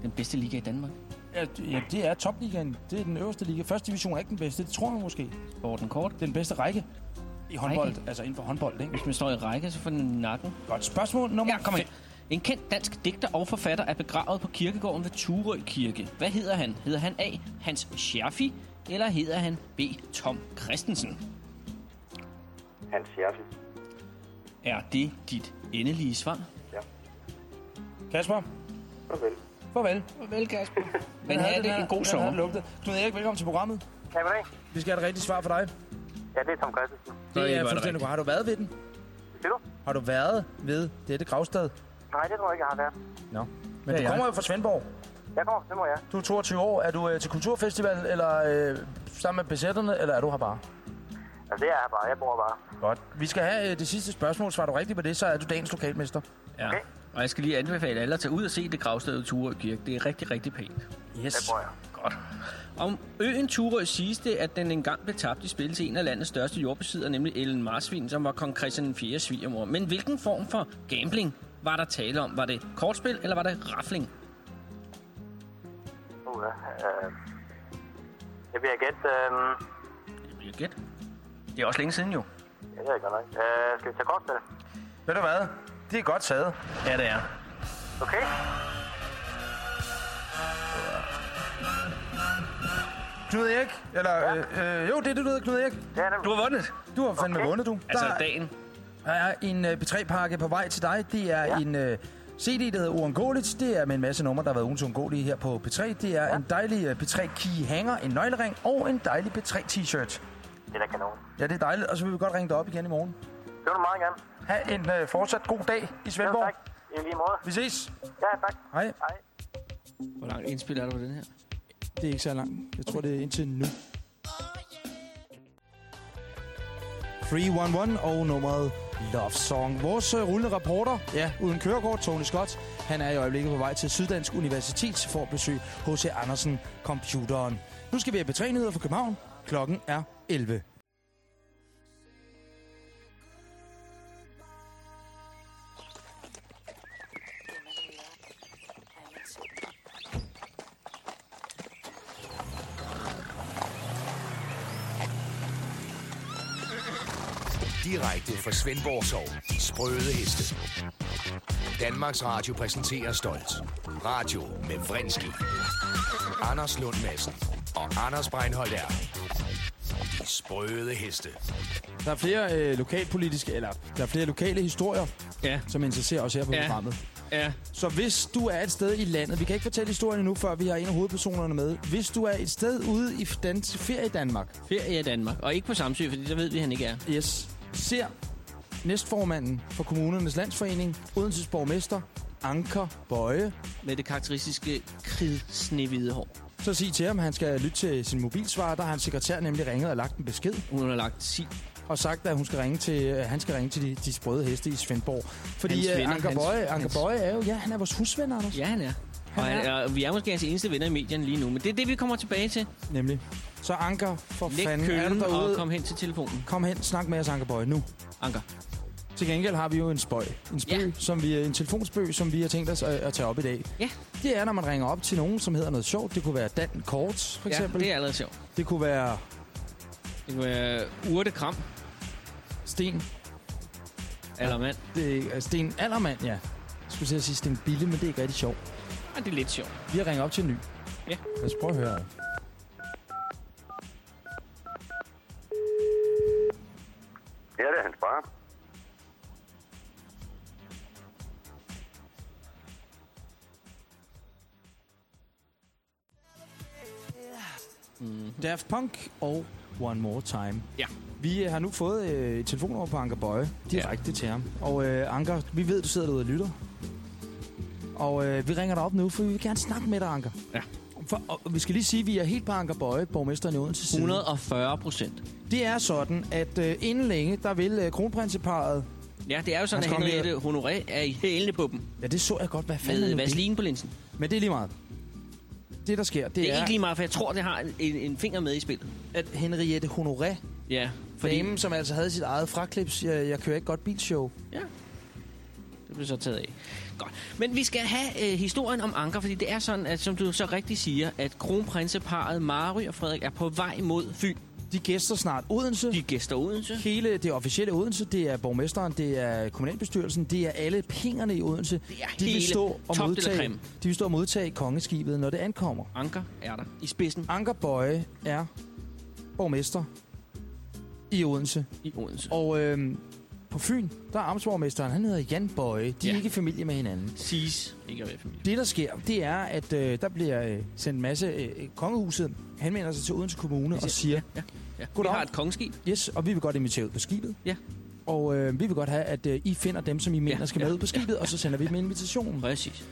Den bedste liga i Danmark. Ja, ja, det er topligaen. Det er den øverste liga. Første division er ikke den bedste. Det tror man måske. Hvor den kort? Den bedste række i håndbold. Række? Altså inden for håndbold, ikke? Hvis man står i række, så får den nakken. Godt. Spørgsmål nummer Ja, kom ind. En kendt dansk digter og forfatter er begravet på kirkegården ved Turø Kirke. Hvad hedder han? Hedder han A. Hans Scherfi, eller hedder han B. Tom Christensen? Hans Scherfi. Er det dit endelige svar? Kasper, Farvel. farvel. Vel, Kasper. (laughs) Men er den det her- en god sommer? Knud Erik, velkommen til programmet. Ja, goddag. Vi skal have et rigtigt svar for dig. Ja, det er Tom Christensen. Det er det fuldstændig godt. Har du været ved den? Siger du? Har du været ved dette gravsted? Nej, det tror jeg ikke, jeg har været. Nå. Men er du kommer jo fra Svendborg. Jeg kommer, det må jeg. Du er 22 år. Er du øh, til kulturfestival, eller øh, sammen med besætterne, eller er du her bare? Altså, det er jeg bare. Jeg bor bare. Godt. Vi skal have øh, det sidste spørgsmål. Svarer du rigtigt på det, så er du dagens lokalmester. Ja. Okay. Og jeg skal lige anbefale alle at tage ud og se det gravsted i Turø Kirke. Det er rigtig, rigtig pænt. Yes. Det bor jeg. Godt. Om øen Turø siges det, at den engang blev tabt i spil til en af landets største jordbesidder, nemlig Ellen Marsvin, som var kong Christian 4. svigermor. Men hvilken form for gambling var der tale om? Var det kortspil, eller var det rafling? Uh, øh, jeg vil gætte... Øh, Det bliver gæt. Det er også længe siden jo. jeg ved ikke godt nok. Øh, skal vi tage kort til det? Ved du hvad? Det er godt taget. Ja, det er. Okay. Knud Erik? Eller, øh, øh, jo, det er det, du hedder, Knud Erik. Ja, nemlig. Du har vundet. Du har fandme Okay. vundet, du. Altså Der dagen. er en øh, B3-pakke på vej til dig. Det er ja. en øh, CD, der hedder Uundgåeligt. Det er med en masse numre, der har været ugens uundgåelige her på P3. Det er ja. en dejlig øh, P3 key hanger, en nøglering og en dejlig P3 t-shirt. Det er da kanon. Ja, det er dejligt, og så vil vi godt ringe dig op igen i morgen. Det vil du meget gerne. Ha' en øh, fortsat god dag i Jo, Svendborg. tak. I lige måde. Vi ses. Ja, tak. Hej. Hej. Hvor langt indspil er der på den her? Det er ikke så langt. Jeg tror, det er indtil nu. 311 og nummeret Love Song. Vores uh, rullende reporter, ja, uden kørekort, Tony Scott, han er i øjeblikket på vej til Syddansk Universitet for at besøge H.C. Andersen Computeren. Nu skal vi have betrænyheder for København. Klokken er 11. fra Svendborg Sov. Sprøde heste. Danmarks Radio præsenterer stolt. Radio med Vrindski. Anders Lund Madsen og Anders Breinholt er. De sprøde heste. Der er flere øh, lokalpolitiske, eller der er flere lokale historier, Ja. som interesserer os her på Ja. programmet. Ja. Så hvis du er et sted i landet, vi kan ikke fortælle historien nu, før vi har en af hovedpersonerne med. Hvis du er et sted ude i dans, ferie i Danmark, Ferie i Danmark. Og ikke på Samsø, fordi der ved vi, at han ikke er. yes, ser næstformanden for kommunernes landsforening, Odenses borgmester, Anker Bøje, Med det karakteristiske kridsnehvide hår. så sig til ham, at han skal lytte til sin mobilsvar. Der har hans sekretær nemlig ringet og lagt en besked Hun har lagt sig. og sagt, at hun skal ringe til, at han skal ringe til de, de sprøde heste i Svendborg. Fordi Hans øh, venner, Anker, hans- Bøje, Anker Bøje er jo, ja, han er vores husven, Anders. Ja, han er. Og Han han er- er, vi er måske hans eneste venner i medierne lige nu, men det er det, vi kommer tilbage til. Nemlig. Så Anker, for Læg fanden, er du derude? og kom hen til telefonen. Kom hen, snak med os, Anker Bøje, nu. Anker. Til gengæld har vi jo en spøj. En spøg, Ja. som vi, en telefonspøg, som vi har tænkt os at, at tage op i dag. Ja. Det er, når man ringer op til nogen, som hedder noget sjovt. Det kunne være Dan Kort, for Ja, eksempel. det er allerede sjovt. det kunne være Det kunne være Urte Kram, Sten, eller mand. det er Sten Allermand, ja. Jeg skulle til at sige Sten Bille, men det er ikke rigtig sjovt. Ja, det er lidt sjovt. Vi har ringet op til en ny. Ja. Lad os prøve at høre. Ja, det er hans far. Daft Punk og One More Time. Ja. Vi øh, har nu fået øh, et telefonnummer på Anker Bøje, direkte ja. til ham. Og øh, Anker, vi ved, du sidder derude og lytter. Og øh, vi ringer dig op nu, for vi vil gerne snakke med dig, Anker. Ja. For, og vi skal lige sige, at vi er helt på Anker Bøje, borgmesteren i Odense side. 140 procent. Det er sådan, at øh, inden længe, der vil øh, kronprinseparet Ja, det er jo sådan, at Henriette Honoré er i hælene på dem. Ja, det så jeg godt. Hvad fanden Med vaseline på linsen. Men det er lige meget. Det, der sker, det, Det er er, ikke lige meget, for jeg tror, det har en, en, en finger med i spillet. at Henriette Honoré, Ja, fordi... damen, som altså havde sit eget fraklips, jeg, jeg kører ikke godt bilshow. Ja. Det blev så taget af. Godt. Men vi skal have øh, historien om Anker, fordi det er sådan, at som du så rigtigt siger, at kronprinseparet Mary og Frederik er på vej mod Fyn. De gæster snart Odense. De gæster Odense. Hele det officielle Odense, det er borgmesteren, det er kommunalbestyrelsen, det er alle pingerne i Odense. Det er De vil, stå og modtage, de vil stå og modtage kongeskibet, når det ankommer. Anker er der i spidsen Anker Bøje er borgmester i Odense. i Odense. Og øhm, på Fyn, der er amtsborgmesteren, han hedder Jan Bøje. De er Ja. ikke i familie med hinanden. Siges ikke at være familie. Det, der sker, det er, at øh, der bliver øh, sendt en masse... Øh, kongehuset henvender sig til Odense Kommune og siger, Ja, ja. Vi Goddag. har et kongeskib. yes, og vi vil godt invitere ud på skibet. Ja. Og øh, vi vil godt have, at øh, I finder dem, som I mener Ja, skal ja, med ud på skibet, og så sender vi dem en invitation. Præcis.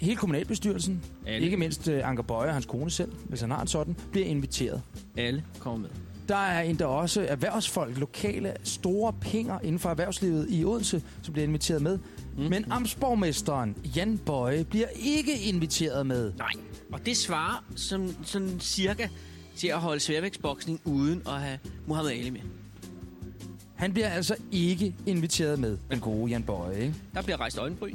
Hele kommunalbestyrelsen, Alle, ikke mindst øh, Anker Bøje og hans kone selv, hvis han har en sådan, bliver inviteret. alle kommer med. Der er endda også erhvervsfolk, lokale, store pinger inden for erhvervslivet i Odense, som bliver inviteret med. Mm. Men amtsborgmesteren Jan Bøje bliver ikke inviteret med. Nej, og det svarer som sådan cirka til at holde sværvægtsboksning uden at have Muhammad Ali med. Han bliver altså ikke inviteret med, den gode Jan Bøje. Ikke? Der bliver rejst øjenbryn.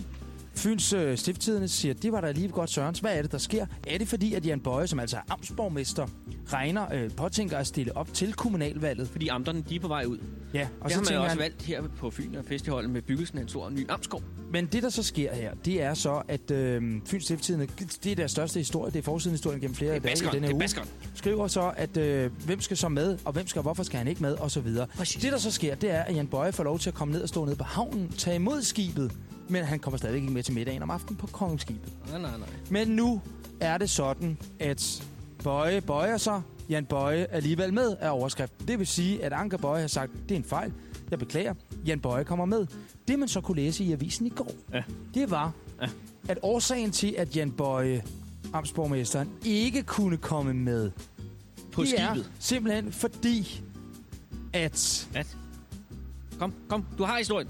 Fyns øh, stifttidende siger, det var da lige godt Sørens. Hvad er det, der sker? Er det fordi, at Jan Bøje, som altså er amtsborgmester, regner, øh, påtænker at stille op til kommunalvalget? Fordi amterne, de er på vej ud. Ja, og det så har man jo også han, valgt her på Fyn og Festiholdet med byggelsen af en stor ny amtskov. Men det, der så sker her, det er så, at øh, Fyns Stifttidende, det er deres største historie, det er forsidenhistorien gennem flere er dage i baskeren, denne det er uge, baskeren. skriver så, at øh, hvem skal så med, og hvem skal, hvorfor skal han ikke med, og så videre. Præcis. Det, der så sker, det er, at Jan Bøje får lov til at komme ned og stå nede på havnen, tage imod skibet, men han kommer stadig ikke med til middagen om aftenen på kongeskibet. Nej, nej, nej. Men nu er det sådan, at Bøje bøjer sig, Jan Bøje alligevel med af overskriften. Det vil sige, at Anker Bøje har sagt, det er en fejl, jeg beklager, Jan Bøje kommer med. Det man så kunne læse i avisen i går, Ja. det var, Ja. at årsagen til, at Jan Bøje, amtsborgmesteren, ikke kunne komme med, På det skibet. er simpelthen fordi, at At. Kom, kom. Du har historien.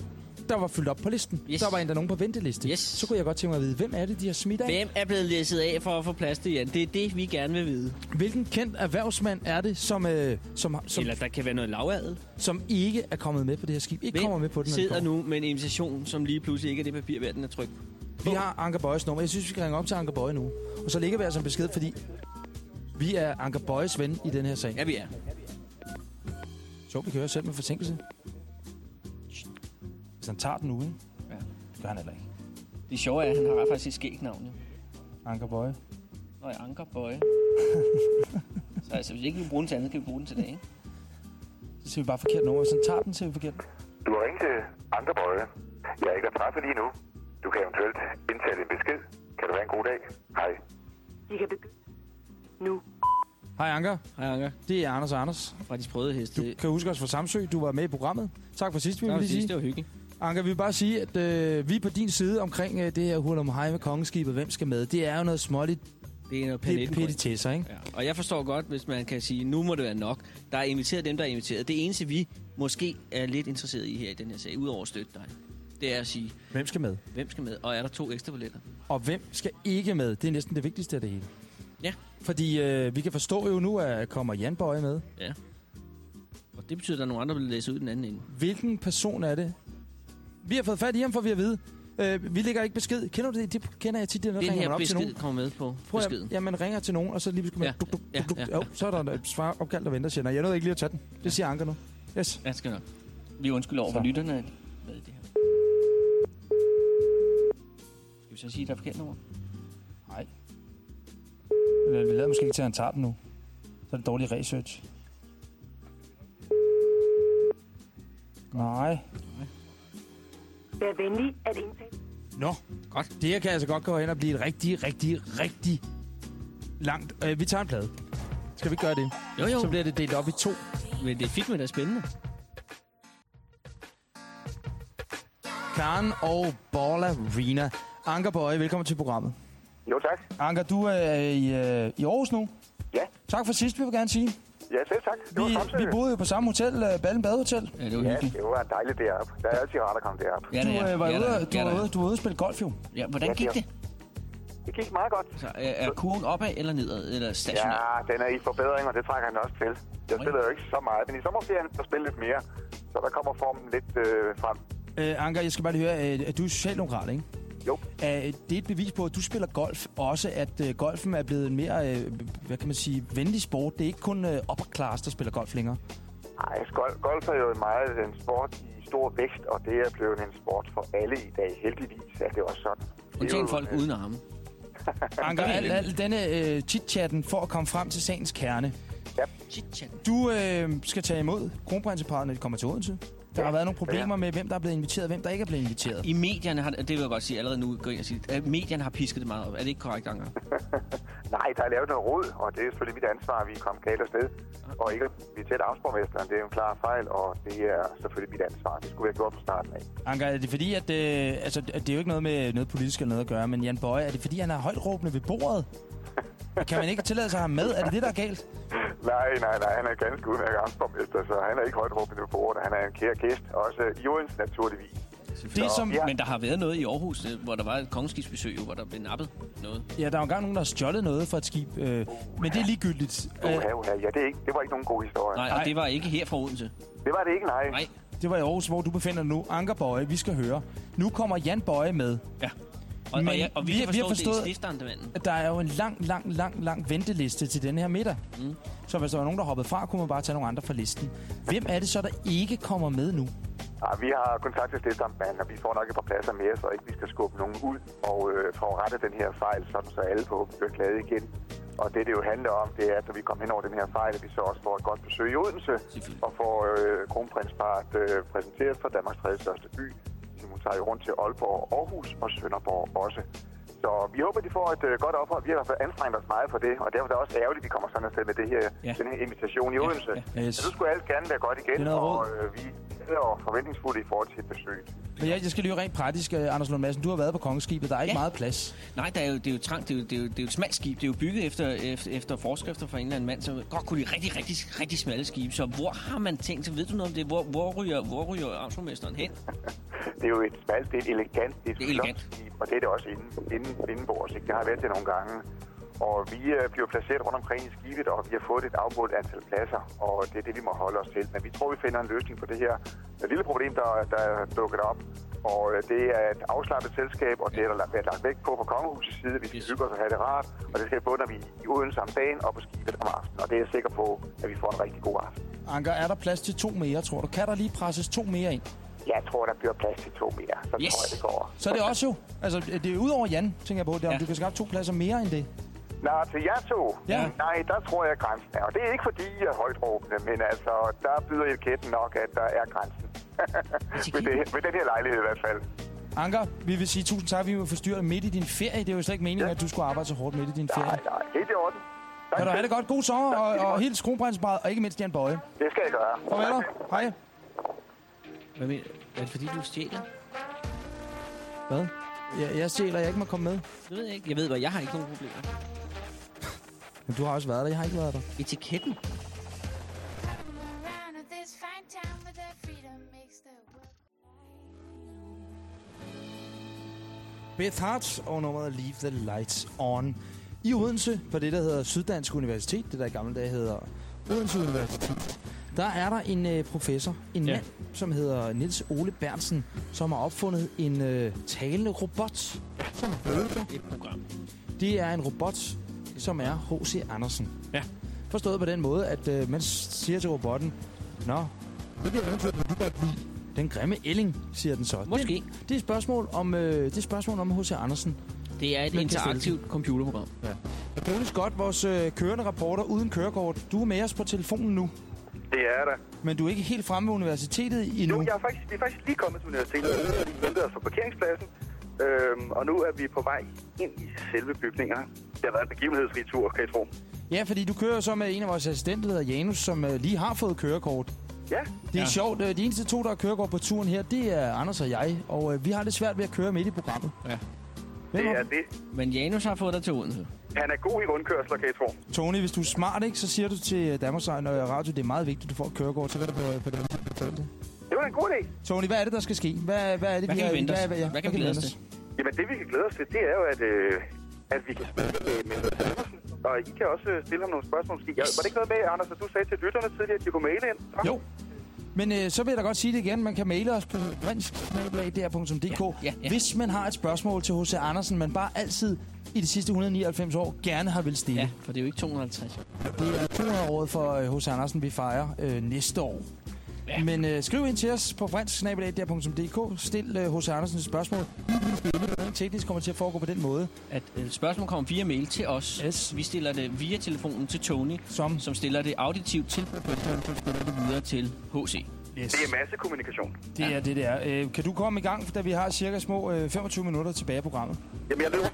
Der var fyldt op på listen. Yes. Der var endda nogen på venteliste. Yes. Så kunne jeg godt tænke mig at vide, hvem er det, de har smidt af? Hvem er blevet læsset af for at få plads til Jan? Det er det, vi gerne vil vide. Hvilken kendt erhvervsmand er det, som, øh, som, som, Eller der kan være noget lavadel. som ikke er kommet med på det her skib? Ikke Hvem kommer med på den. sidder nu med en invitation, som lige pludselig ikke er det papir værd, den er trykt Vi har Anker Bøjes nummer. Jeg synes, vi skal ringe op til Anker Bøje nu. Og så ligger vi altså en besked, fordi vi er Anker Bøjes ven i den her sag. Ja, vi er. Så vi kører selv med forsinkelse. Han tager den nu, ikke? Ja. Det gør han heller ikke. Det sjove er, at han har faktisk et skægt navn. jo. Anker Bøje. Nå, ja, Anker Bøje. (laughs) så altså, hvis ikke vi bruger den til andet, kan vi bruge den til det, ikke? Så siger vi bare forkert nummer. Hvis han tager den, så er vi forkert. Du har ringet til Anker Bøje. Jeg er ikke at træffe lige nu. Du kan eventuelt indtale en besked. Kan du have en god dag? Hej. De kan begynde nu. Hej Anker. Hej, Anker. Det er Anders og Anders. Fra de sprøde heste. Du kan huske os fra Samsø. Du var med i programmet. Tak for sidst, vil det vi var lige sige. det var hyggeligt. Anker, vi vil bare sige, at øh, vi er på din side omkring øh, det her hurlum hej med kongeskibet. Hvem skal med? Det er jo noget småligt Det er noget petitesser, ikke? Ja. Og jeg forstår godt, hvis man kan sige, nu må det være nok. Der er inviteret dem, der er inviteret. Det eneste, vi måske er lidt interesseret i her i den her sag, udover at støtte dig, det er at sige, Hvem skal med? hvem skal med, og er der to ekstra billetter? Og hvem skal ikke med? Det er næsten det vigtigste af det hele. Ja. Fordi øh, vi kan forstå jo nu, at kommer Jan Bøje med. Ja. Og det betyder, at der er nogle andre, der vil læse ud den anden ende. Hvilken person er det? Vi har fået fat i ham, for vi at vide. Øh, vi lægger ikke besked. Kender du det? Det kender jeg tit, det, når Den ringer man her op til nogen. kommer med på Prøv beskeden. ja, man ringer til nogen, og så lige pludselig Ja, duk, duk, ja, duk, ja, Ja, ja. så er der et svar opkaldt og venter, siger, "Nej, jeg nåede ikke lige at tage den. Det siger Anker nu. Yes. Ja, det skal nok. Vi undskylder over for lytterne, at hvad er det her? Skal vi så sige, at der er forkert nummer? Nej. Men vi lader måske ikke til, at han tager den nu. Så er det dårlig research. Nej. Vær venlig at indtale. Nå, godt. Det her kan altså godt gå hen og blive et rigtig, rigtig, rigtig langt. Øh, vi tager en plade. Skal vi ikke gøre det? Jo, jo. Så bliver det delt op i to. Men det fik man da spændende. Karen og Borla Rina. Anker Bøje, velkommen til programmet. Jo, tak. Anker, du er i, øh, i Aarhus nu. Ja. Tak for sidst, vil jeg gerne sige. Ja, selv tak. Det var Vi, Samsø. vi boede jo på samme hotel, øh, Ballen Badehotel. Ja, det var Ja, hyggeligt. det var dejligt deroppe. Der er altid rart at komme derop. Ja, Du, det er. øh, var Ja, ude, der du, Ja, var ude, du var ude at spille golf, jo. Ja, hvordan Ja, gik det det? Gik meget godt. Så er, er kurven opad eller nedad? Eller stationær? Ja, den er i forbedring, og det trækker han også til. Jeg spiller jo ikke så meget, men i sommerferien der spiller lidt mere. Så der kommer formen lidt øh, frem. Øh, Anker, jeg skal bare lige høre, øh, at du er socialdemokrat, ikke? Jo. Er det er et bevis på, at du spiller golf, og også at øh, golfen er blevet en mere, øh, hvad kan man sige, venlig sport. Det er ikke kun øh, upper class, der spiller golf længere. Ej, gol- golf er jo meget en sport i stor vækst, og det er blevet en sport for alle i dag. Heldigvis er det også sådan. Det er Undtagen folk øh, uden arme. (laughs) Anker, al, al denne øh, chit-chatten for at komme frem til sagens kerne. Chit-chat. Du øh, skal tage imod kronprinseparet, når de kommer til Odense. Der har været nogle problemer med, hvem der er blevet inviteret, og hvem der ikke er blevet inviteret. I medierne har, det vil jeg godt sige allerede nu, gå ind og sige, at medierne har pisket det meget op. Er det ikke korrekt, Anker? (laughs) Nej, der er lavet noget råd, og det er selvfølgelig mit ansvar, at vi kom galt afsted. Og ikke vi tæt afsborgmesteren, det er jo en klar fejl, og det er selvfølgelig mit ansvar. Det skulle vi have gjort fra starten af. Anker, er det fordi, at, øh, altså, det er jo ikke noget med noget politisk eller noget at gøre, men Jan Bøje, er det fordi, han er højt råbende ved bordet? Kan man ikke tillade sig at have med? Er det det, der er galt? Nej, nej, nej, han er ganske udmærket amtsborgmester, så han er ikke højt råbende på bordet. Han er en kær gæst, også i Odense naturligvis. Det, som, ja. Men der har været noget i Aarhus, øh, hvor der var et kongeskibsbesøg, hvor der blev nappet noget. ja, der er jo engang nogen, der har stjålet noget fra et skib, øh, men det er ligegyldigt. Uha, uha. Ja, det, er ikke, det var ikke nogen god historie. Nej, og det var ikke her fra Odense. Det var det ikke, nej. Nej. det var i Aarhus, hvor du befinder dig nu. Anker Bøje, vi skal høre. Nu kommer Jan Bøje med. Ja. Og, Men og, ja, og vi, vi- kan vi har forstå, det er forstået- stifterandemanden. Der er jo en lang, lang, lang, lang venteliste til den her middag. Mm. Så hvis der var nogen, der hoppede fra, kunne man bare tage nogle andre fra listen. Hvem er det så, der ikke kommer med nu? Ja, vi har kontaktet stiftamtmanden, og vi får nok et par pladser mere, så ikke vi skal skubbe nogen ud og øh, få rettet den her fejl, sådan så alle forhåbentlig bliver glade igen. Og det, det jo handler om, det er, at når vi kommer hen over den her fejl, at vi så også får et godt besøg i Odense, og får øh, kronprinsparet øh, præsenteret for Danmarks tredje største by. Tager jo rundt til Aalborg, Aarhus og Sønderborg også. Så vi håber, de får et øh, godt ophold. Vi har i hvert fald anstrengt os meget for det, og derfor er det også ærgerligt, at vi kommer sådan afsted med det her, Ja. den her invitation i Odense. ja, ja. Yes. Så nu skulle alt gerne være godt igen, og øh, vi er forventningsfulde i forhold til et besøg. Men jeg, jeg skal lige rent praktisk, uh, Anders Lund Madsen. Du har været på kongeskibet. Der er ikke Ja. meget plads. Nej, der er jo, det er jo trangt. Det er jo, det er jo, det er jo et smalt skib. Det er jo bygget efter, efter, efter forskrifter fra en eller anden mand, så godt kunne lide rigtig, rigtig, rigtig smalle skibe. Så hvor har man tænkt, så ved du noget om det? Hvor, hvor ryger, hvor ryger amtsborgmesteren hen? (laughs) Det er jo et smalt, det er et elegant, det er et Det er elegant. skib, og det er det også inden, inden, indenbords. Ikke? Det har været det nogle gange. Og vi øh, bliver placeret rundt omkring i skibet, og vi har fået et afmålt antal pladser, og det er det, vi må holde os til. Men vi tror, vi finder en løsning på det her lille problem, der, der er dukket op. Og øh, det er et afslappet selskab, og det er der lagt- været lagt vægt på fra kongehusets side. Vi skal hygge os og have det rart, og det skal både, når vi er i Odense om dagen og på skibet om aftenen. Og det er jeg sikker på, at vi får en rigtig god aften. Anker, er der plads til to mere, tror du? Kan der lige presses to mere ind? Jeg tror, der bliver plads til to mere. Så Yes. tror jeg, det går. Så er det også jo. Altså, det er ud over Jan, tænker jeg på. Det om Ja. du kan skaffe to pladser mere end det. Nå, til jer to? Ja. Nej, der tror jeg, grænsen er. Og det er ikke, fordi I er højt råbende, men altså, der byder etiketten nok, at der er grænsen. (laughs) ved, det, ved den her lejlighed i hvert fald. Anker, vi vil sige tusind tak, vi vil forstyrre dig midt i din ferie. Det er jo slet ikke meningen, Ja. at du skulle arbejde så hårdt midt i din ferie. Nej, nej, helt i orden. Kan du have selv. det godt. God sommer, Tak, og, og måde. hils kronprinsparet, og ikke mindst Jan Bøje. Det skal jeg gøre. Farvel dig. Hej. Hvad mener, er det fordi, du stjæler? Hvad? Jeg, jeg stjæler, jeg ikke må komme med. Det ved jeg ikke. Jeg ved, hvad jeg har ikke nogen problemer. Men du har også været der, jeg har ikke været der. Etiketten? Beth Hart og nummeret Leave the Lights On. I Odense, på det, der hedder Syddansk Universitet, det der i gamle dage hedder Odense Universitet, der er der en øh, professor, en Ja. mand, som hedder Niels Ole Bernsen, som har opfundet en øh, talende robot. Som Et program. Det er en robot, som er H.C. Andersen. Ja. Forstået på den måde, at øh, man siger til robotten, Nå, det bliver eventuelt, du godt lide. Den grimme ælling, siger den så. Måske. Det, det er et spørgsmål om, øh, det er et spørgsmål om H.C. Andersen. Det er et Man interaktivt computerprogram. Rune Scott, vores øh, kørende rapporter uden kørekort. Du er med os på telefonen nu, Det er der. men du er ikke helt fremme ved universitetet endnu. Jo, jeg er faktisk, vi er faktisk lige kommet til universitetet, og vi ventede os på parkeringspladsen. Øhm, og nu er vi på vej ind i selve bygningerne. Det har været en begivenhedsrig tur, kan I tro. Ja, fordi du kører så med en af vores assistenter, der hedder Janus, som øh, lige har fået kørekort. Ja, Det er Ja. sjovt. øh, De eneste to, der har kørekort på turen her, det er Anders og jeg. Og øh, vi har det svært ved at køre midt i programmet. Ja. Hvem det er det. Men Janus har fået dig til Odense. Han er god i rundkørsler, kan I tro. Tony, hvis du er smart, ikke, så siger du til Danmarks Radio, det er meget vigtigt, at du får et kørekort. Så kan du på, på den det. Det var en god idé. Tony, hvad er det, der skal ske? Hvad, hvad er det, Hvad kan har- vi vente os? Hvad, ja, Hvad kan vi glæde os til? Jamen, det vi kan glæde os til, det er jo, at, øh, at vi kan snakke med, Andersen. Og I kan også øh, stille ham nogle spørgsmål. Måske. Jeg, var det ikke noget med, Anders, at du sagde til lytterne tidligere, at de kunne maile ind? Jo. Men øh, så vil jeg da godt sige det igen. Man kan maile os på vrinsk.dr.dk, Ja, ja. hvis man har et spørgsmål til H.C. Andersen, man bare altid i de sidste 199 år gerne har vil stille. Ja, for det er jo ikke 250. Det er 200 året for øh, H.C. Andersen, vi fejrer øh, næste år. Ja. Men øh, skriv ind til os på vrinsk.dr.dk. Stil øh, H.C. Andersen et spørgsmål. Teknisk kommer til at foregå på den måde. At øh, spørgsmål kommer via mail til os. Yes. Vi stiller det via telefonen til Tony, Som? som stiller det auditivt til videre til HC. Yes. Det er masse kommunikation. Det er det, det er. Øh, kan du komme i gang, da vi har cirka små øh, 25 minutter tilbage af programmet? Jamen, jeg løber.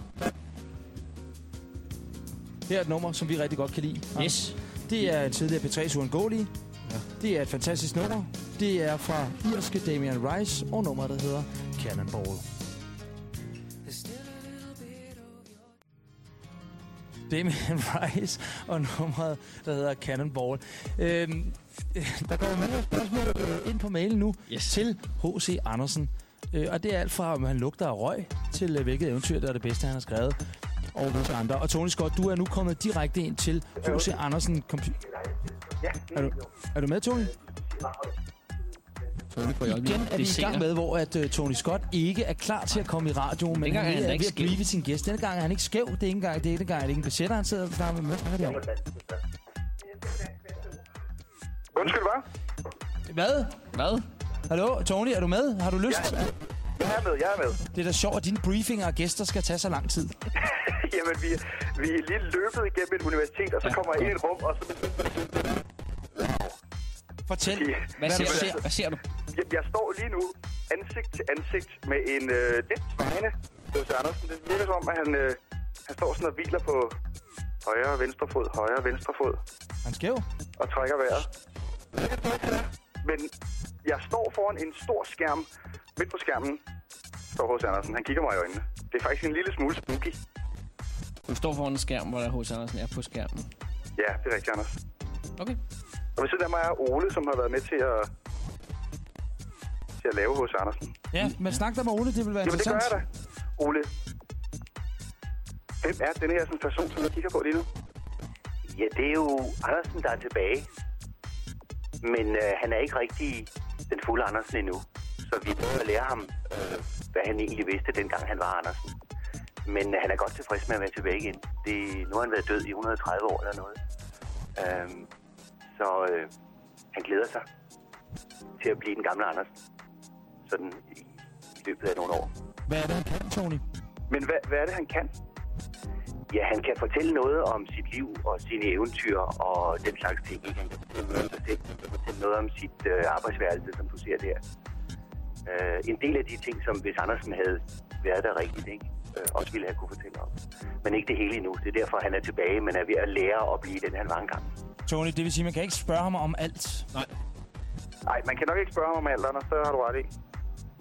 Her er et nummer, som vi rigtig godt kan lide. Yes. Det er tidligere P3's uundgåelige. Det er et fantastisk nummer. Det er fra irske Damian Rice, og nummeret, der hedder Cannonball. Damian (laughs) Rice og nummeret, der hedder Cannonball. Øhm, der går mere spørgsmål øh, ind på mailen nu Yes. til H.C. Andersen. Øh, og det er alt fra, om han lugter af røg, til øh, hvilket eventyr, der er det bedste, han har skrevet. Og hos andre. Og Tony Scott, du er nu kommet direkte ind til H.C. Andersen Ja, Er du, er du med, Tony? Tony på Igen er vi i gang med, hvor at, uh, Tony Scott ikke er klar til at komme i radioen, men han er er ved at blive skæv. sin gæst. Denne gang er han ikke skæv. Det er ikke engang, det er ikke engang, det er ikke en besætter, han sidder og snakker med. Hvad snakker de om? Undskyld, hvad? Hvad? Hvad? Hallo, Tony, er du med? Har du lyst? Jeg er med, jeg er med. Det er da sjovt, at dine briefinger og gæster skal tage så lang tid. (laughs) Jamen, vi, vi er lige løbet igennem et universitet, og så Ja, kommer jeg ind i et rum, og så... Fortæl. Hvad ser, du? Hvad ser du? Jeg, jeg står lige nu ansigt til ansigt med en øh, lidt svejende hos Andersen. Det virker som om, at han, øh, han står sådan og hviler på højre og venstre fod, højre og venstre fod, Han skæv. og trækker vejret. Men jeg står foran en stor skærm. Midt på skærmen står hos Andersen. Han kigger mig i øjnene. Det er faktisk en lille smule spooky. Du står foran en skærm, hvor der H.C. Andersen er på skærmen. Ja, det er rigtigt, Anders. Okay. Og ved siden af mig er Ole, som har været med til at, til at lave hos Andersen. Ja, men snak der med Ole, det vil være Jamen, det gør interessant. jeg da. Ole, hvem er denne her sådan person, som jeg kigger på lige nu? Ja, det er jo Andersen, der er tilbage. Men øh, han er ikke rigtig den fulde Andersen endnu. Så vi prøver at lære ham, øh, hvad han egentlig vidste, dengang han var Andersen. Men øh, han er godt tilfreds med at være tilbage igen. Det, nu har han været død i 130 år eller noget. Øhm, så øh, han glæder sig til at blive den gamle Andersen. Sådan i, i løbet af nogle år. Hvad er det, han kan, Tony? Men hvad, hvad er det, han kan? Ja, han kan fortælle noget om sit liv og sine eventyr og den slags ting. Han kan fortælle noget om sit øh, arbejdsværelse, som du ser der. Øh, en del af de ting, som hvis Andersen havde været der rigtigt, ikke? Øh, også ville have kunne fortælle om. Men ikke det hele endnu. Det er derfor, han er tilbage, men er ved at lære at blive den, han var engang. Tony, det vil sige, man kan ikke spørge ham om alt. Nej. Nej, man kan nok ikke spørge ham om alt, Anders. Så har du ret i.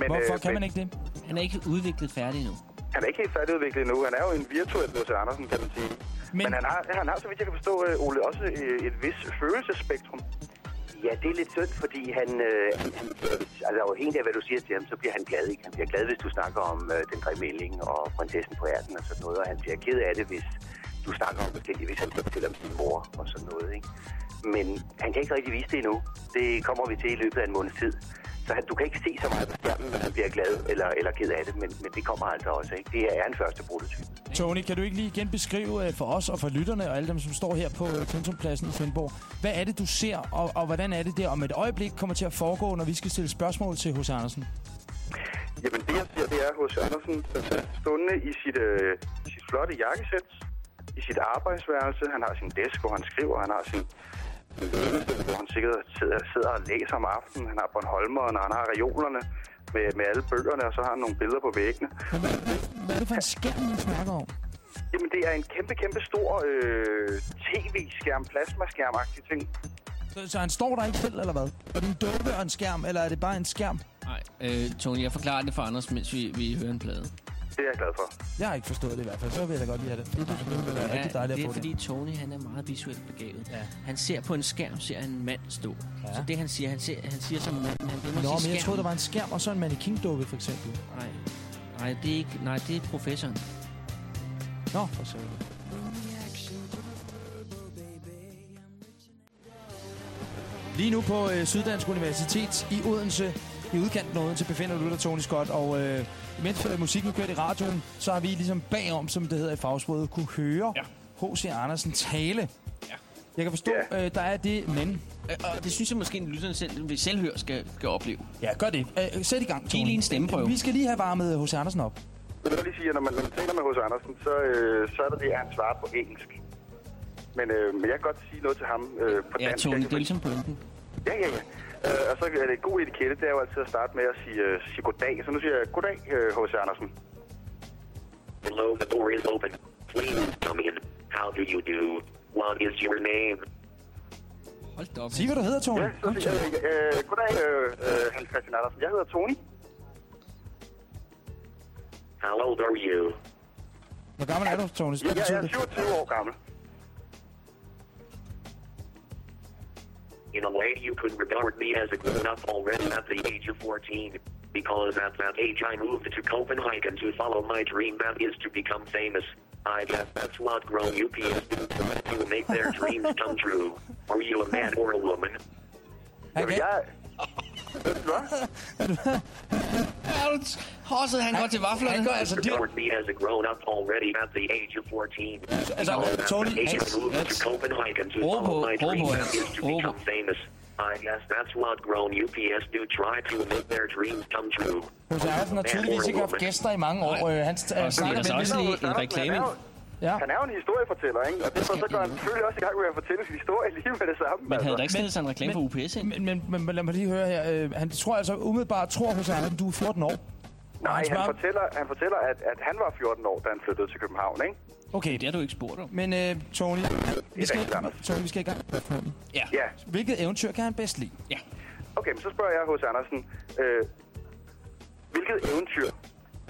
Men, Hvorfor øh, kan men, man ikke det? Han er ikke udviklet færdig endnu. Han er ikke helt færdigudviklet endnu. Han er jo en virtuel H.C. Andersen, kan man sige. Men, Men- men han, har, han har, så vidt jeg kan forstå, øh, Ole, også øh, et vis følelsesspektrum. Ja, det er lidt synd, fordi han, øh, han, altså afhængig af, hvad du siger til ham, så bliver han glad. Ikke? Han bliver glad, hvis du snakker om øh, den grimme ælling og prinsessen på ærten og sådan noget, og han bliver ked af det, hvis du snakker om forskellige, hvis han fortæller om sin mor og sådan noget. Ikke? Men han kan ikke rigtig vise det endnu. Det kommer vi til i løbet af en måneds tid. Så han, du kan ikke se så meget på skærmen, når han bliver glad eller, eller ked af det, men, men det kommer altså også. Ikke? Det er en første prototype. Tony, kan du ikke lige igen beskrive øh, for os og for lytterne og alle dem, som står her på øh, Centrumpladsen i Svendborg, hvad er det, du ser, og, og hvordan er det der om et øjeblik kommer til at foregå, når vi skal stille spørgsmål til H.C. Andersen? Jamen, det jeg ser, det er H.C. Andersen der er stående i sit, øh, sit flotte jakkesæt, i sit arbejdsværelse. Han har sin desk, hvor han skriver. Han har sin hvor han sikkert sidder, sidder og læser om aftenen. Han har Bornholmeren, og han har reolerne med, med alle bøgerne, og så har han nogle billeder på væggene. Hvad er det for en skærm, du snakker om? Jamen, det er en kæmpe, kæmpe stor øh, tv-skærm, plasmaskærm-agtig ting. Så, så han står der ikke selv, eller hvad? Er det en dukke og en skærm, eller er det bare en skærm? Nej, øh, Tony, jeg forklarer det for Anders, mens vi, vi hører en plade. Det er jeg glad for. Jeg har ikke forstået det i hvert fald, så vil jeg da godt lige have det. Det, det, det vil være rigtig dejligt det at er fordi det. Tony han er meget visuelt begavet. Ja. Han ser på en skærm, ser en mand stå. Ja. Så det han siger, han, ser, han siger som en mand, men han glemmer Nå, men jeg troede, der var en skærm og så en mannequin-dukke, for eksempel. Nej, nej, det er ikke, nej, det er professoren. Nå, for så Lige nu på øh, Syddansk Universitet i Odense, i udkanten af Odense, befinder du dig, Tony Scott. Og øh, mens øh, musikken kørte i radioen, så har vi ligesom bagom, som det hedder i fagsproget, kunne høre H.C. Andersen tale. Ja. Jeg kan forstå, øh, der er det men. Øh, Og det synes jeg måske, at lytterne selv, ved selvhør skal, skal opleve. Ja, gør det. Øh, sæt i gang, Tony. Giv lige en stemmeprøve. Vi skal lige have varmet H.C. Andersen op. Jeg vil lige sige, at når man, når man taler med H.C. Andersen, så, øh, så er det det, at han svarer på engelsk. Men, øh, men jeg kan godt sige noget til ham øh, på Ja, dansk. Tony, Jeg det er ligesom pointen. Ja, ja, ja. Øh, og så er det en god etikette, det er jo altid at starte med at sige, øh, sige goddag. Så nu siger jeg goddag, øh, H.C. Andersen. Hello, the door is open. Please come in. How do you do? What is your name? Hold da op. Sig, hvad du hedder, Tony. Ja, så siger jeg, øh, goddag, øh, øh, Hans Christian Andersen. Jeg hedder Tony. How old are you? Hvor gammel er du, Tony? Ja, jeg er det? 27 år gammel. In a way, you could regard me as a grown-up already at the age of 14. Because at that age I moved to Copenhagen to follow my dream that is to become famous. I guess that's what grown UPS do to make their dreams come true. Are you a man or a woman? Jamen, jeg... Er du tosset? Han går til vaflerne. Han går altså direkte... regard me as a grown-up already at the age of 14. Altså, Tony, Hans, Hans. Follow på- dream på, become famous. I guess that's what grown UPS do try to make their dreams come true. H.C. Andersen har tydeligvis ikke haft gæster i mange år. Øh, Han snakker også lige en reklame. Ja. Han er jo en historiefortæller, ikke? Og derfor så går han selvfølgelig også i gang med at fortælle sin historie lige med det samme. Men havde der altså. ikke stillet sig en reklame for UPS ind? Men, men, men, men lad mig lige høre her. Øh, han tror altså umiddelbart, tror H.C. Andersen, du er 14 år. Nej, han han fortæller, han fortæller at, at han var 14 år, da han flyttede til København, ikke? Okay, Det har du ikke spurgt om. men øh, Tony, vi skal. Tony, vi skal i gang. Ja. Ja. Hvilket eventyr kan han bedst lide? Ja. Okay, men så spørger jeg hos Andersen. Øh, hvilket eventyr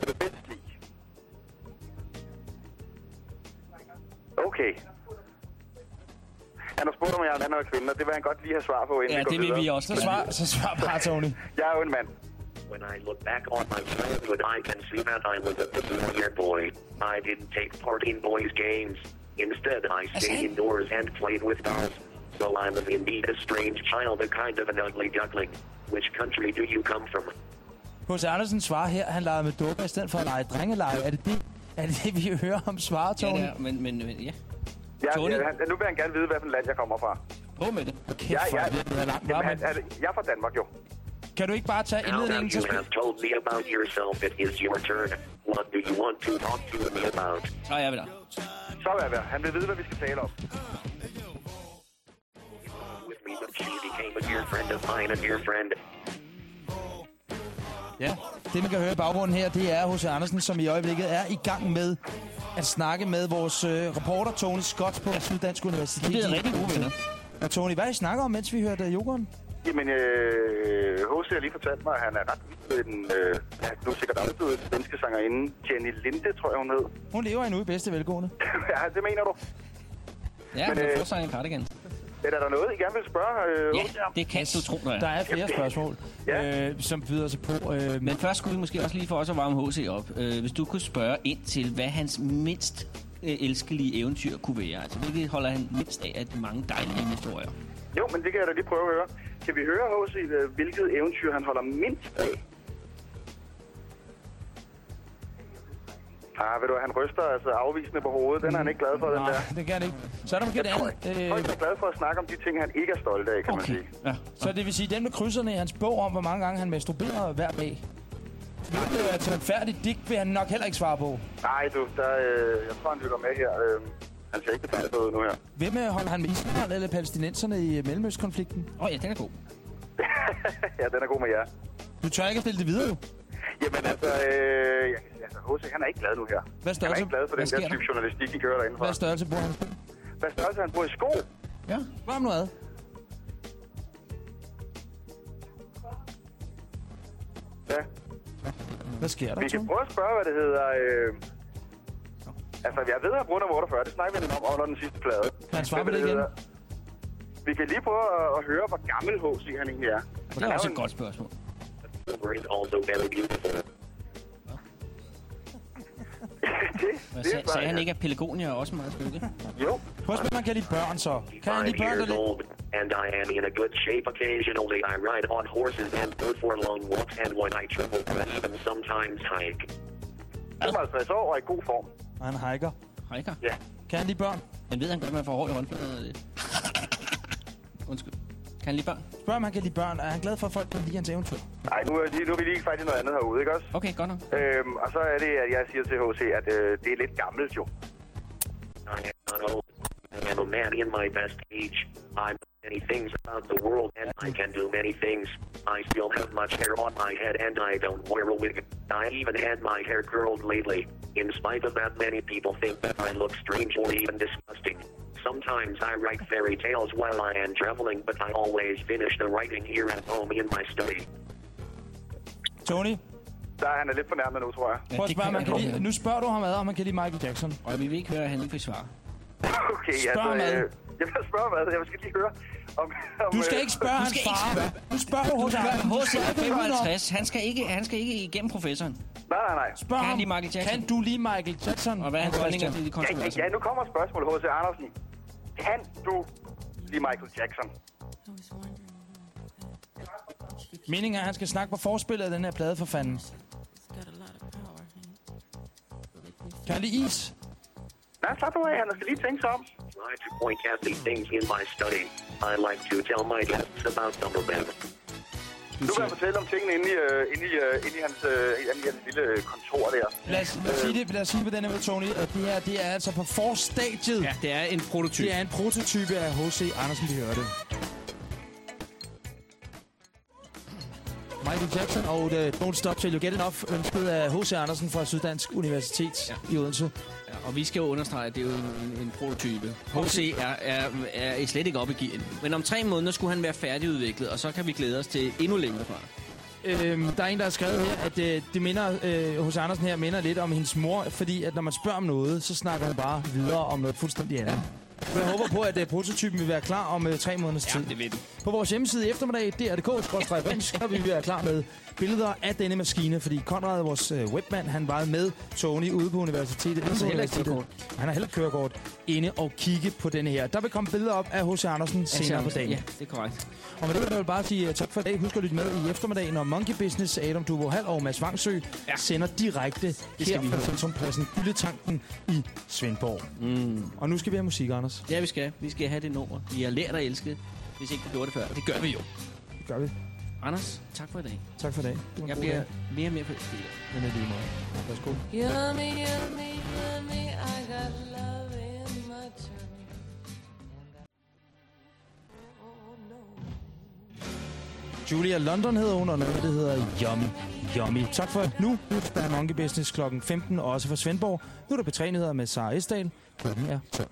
er det bedst lide? Okay. Han har spurgt, om jeg er mand eller kvinde, og det vil han godt lige have svar på, inden Ja, vi går det vil videre. vi også. Så svar, så svar bare, Tony. (laughs) Jeg er jo en mand. When I look back on my childhood, I can see that I was a peculiar boy. I didn't take part in boys' games. Instead, I stayed indoors and played with dolls. So I was indeed a strange child, a kind of an ugly duckling. Which country do you come from? H.C. Andersen svarer her, han legede med dukker i stedet for at lege drengeleje. Er det det, (laughs) er det, det vi hører om svare, Ja, det er, men, men, men ja. Jeg, Tony? han, nu vil han gerne vide, hvilken land jeg kommer fra. På med det. Jeg, for jeg, det er langt. jamen, han, er, jeg er fra Danmark, jo. kan du ikke bare tage Now that indledningen til you have told me about yourself, it is your turn. What do you want to talk to me about? Så er vi der. Så er jeg Han vil vide, hvad vi skal tale om. With me, but she became a dear friend of mine, a dear friend. Ja, det man kan høre i baggrunden her, det er H.C. Andersen, som i øjeblikket er i gang med at snakke med vores øh, reporter Tony Scott på Syddansk Universitet. Det er rigtig gode venner. Og Tony, hvad har I snakker om, mens vi hørte yoghurten? Jamen, øh, H.C. har lige fortalt mig, at han er ret vild med den, øh, ja, nu sikkert afdøde svenske sangerinde, Jenny Linde, tror jeg, hun hed. Hun lever endnu i bedste velgående. (laughs) ja, det mener du. Ja, Men, men øh, øh, får en cardigan. Eller er der noget, I gerne vil spørge øh, Ja, det kan du tro, der Der er. er flere spørgsmål, Ja. øh, som byder sig på. Øh, Men først skulle vi måske også lige for os at varme H.C. op. Øh, hvis du kunne spørge ind til, hvad hans mindst øh, elskelige eventyr kunne være. Altså, hvilket holder han mindst af af de mange dejlige historier? Jo, men det kan jeg da lige prøve at høre. Kan vi høre, H.C., øh, hvilket eventyr han holder mindst af? Ah, ved du, han ryster altså afvisende på hovedet. Den er han ikke glad for, den nej, der. det kan han ikke. Så er der måske et andet. øh, Folk er glad for at snakke om de ting, han ikke er stolt af, kan man sige. Ja. Så det vil sige, den med krydserne i hans bog om, hvor mange gange han masturberer hver dag. Hvilket er et færdigt digt, vil han nok heller ikke svare på. Nej, du, der, øh, jeg tror, han lytter med her. Øh, han ser ikke betegnet ud nu her. Hvem øh, holder han med Israel eller palæstinenserne i øh, Mellemøstkonflikten? Åh oh, ja, den er god. (laughs) ja, den er god med jer. Du tør ikke at stille det videre, jo. Jamen altså, øh, jeg altså, H.C. han er ikke glad nu her. Hvad Han er størrelse, ikke glad for den der type journalistik, de kører derinde fra. Hvad størrelse bor han på? Hvad størrelse han bruger i sko? Ja. Varm nu ad. Ja. Hvad sker der, Vi kan prøve at spørge, hvad det hedder. Øh... Altså, jeg ved, at han bruger nummer 48. Det snakker vi lidt om under den sidste plade. Kan han svare på det hvad igen? hedder- Vi kan lige prøve at, at høre, hvor gammel H.C. han egentlig er. Det er også et godt spørgsmål. Is also very beautiful. Hvad det er sag, sagde han ikke, at Pelagonia er også meget smukke? Jo. Prøv at spørge, man kan lide børn så. Kan han lide børn, der lidt? and I am in a good shape. Occasionally, I ride on horses and go for long walks, and when I travel, I even sometimes hike. 55 år og i god form. Og han hiker. Hiker? Ja. Kan han lide børn? Han ved han godt, at man får hår i håndfladen. (laughs) Undskyld. Kan han lide børn? Spørg, om han kan lide børn. Er han glad for, at folk kan lide hans eventyr? Nej, nu er, nu er vi lige faktisk noget andet herude, ikke også? Okay, godt nok. Øhm, og så er det, at jeg siger til H.C., at øh, det er lidt gammelt jo. I am not old. I am a man in my best age. I know many things about the world, and I can do many things. I still have much hair on my head, and I don't wear a wig. I even had my hair curled lately. In spite of that, many people think that I look strange or even disgusting. Sometimes I write fairy tales while I am traveling, but I always finish the writing here at home in my study. Tony, Der er han er lidt fornærmet nu, tror jeg. prøv at spørge, om han kan lide... Nu spørger du ham ad, om han kan lide Michael Jackson. Og vi vil ikke høre, at han ikke vil svare. Okay, Spørg altså... Øh, jeg vil spørge hvad? Jeg skal lige høre om... om Du skal øh, ikke spørge hans far. Spørger du Du hos spørger ham. Er 55. Han skal ikke, han skal ikke igennem professoren. Nej, nej, nej. Spørg Kan han ham, Michael Jackson? kan du lide Michael Jackson? Og hvad er hans holdninger til de Ja, ja, kontroverser? ja, nu kommer spørgsmålet, H.C. Andersen. Kan du lide Michael Jackson? Meningen er, at han skal snakke på forspillet af den her plade for fanden. Kan han lide is? Nej, slap nu af, han skal lige tænke sig om. Try to point at the things in my study. I like to tell my guests about some of them. Nu vil jeg fortælle om tingene inde i, øh, inde i, øh, inde i, hans, øh, inde i hans lille kontor der. Lad os, lad os sige det, lad os sige det på denne måde, Tony, at det her, det er altså på forstadiet. Ja, det er en prototype. Det er en prototype af H.C. Andersen, vi hørte. Michael Jackson og uh, Don't Stop Till You Get Enough, ønsket af H.C. Andersen fra Syddansk Universitet ja. i Odense. Ja, og vi skal jo understrege, at det er jo en, en prototype. HC er, er, er slet ikke oppe i gearen. Men om tre måneder skulle han være færdigudviklet, og så kan vi glæde os til endnu længere fra. Øhm, der er en, der har skrevet her, at øh, det minder, øh, H.C. Andersen her minder lidt om hendes mor, fordi at når man spørger om noget, så snakker hun bare videre om noget fuldstændig andet. Så jeg håber på, at øh, prototypen vil være klar om øh, tre måneders tid. det ved du. På vores hjemmeside i eftermiddag, dr.dk, der vil vi være klar med billeder af denne maskine, fordi Konrad, vores øh, webmand, han var med Tony ude på universitetet. har heller ikke Universitetet. Han har heller kørekort inde og kigge på denne her. Der vil komme billeder op af H.C. Andersen senere på dagen. Ja, det er korrekt. Og med det vil jeg bare sige uh, tak for i dag. Husk at lytte med i eftermiddag, når Monkey Business, Adam Duvo Hall og Mads Vangsø ja. sender direkte her fra. Centrumpladsen Gyldetanken i Svendborg. Mm. Og nu skal vi have musik, Anders. Ja, vi skal. Vi skal have det nummer. Vi har lært at elske, hvis ikke vi gjorde det før. Og det gør vi jo. Det gør vi. Anders, tak for i dag. Tak for i dag. Det Jeg bliver dag. mere og mere forelsket i dig. Den er lige måde. Værsgo. Yummy, yummy, yummy, I got love in my tummy. Julia London hedder hun, og noget, det hedder Yummy Yummy. Tak for nu. Nu er Monkey Business klokken 15, og også for Svendborg. Nu er der betræenheder med Sara Esdal. Klokken er 12.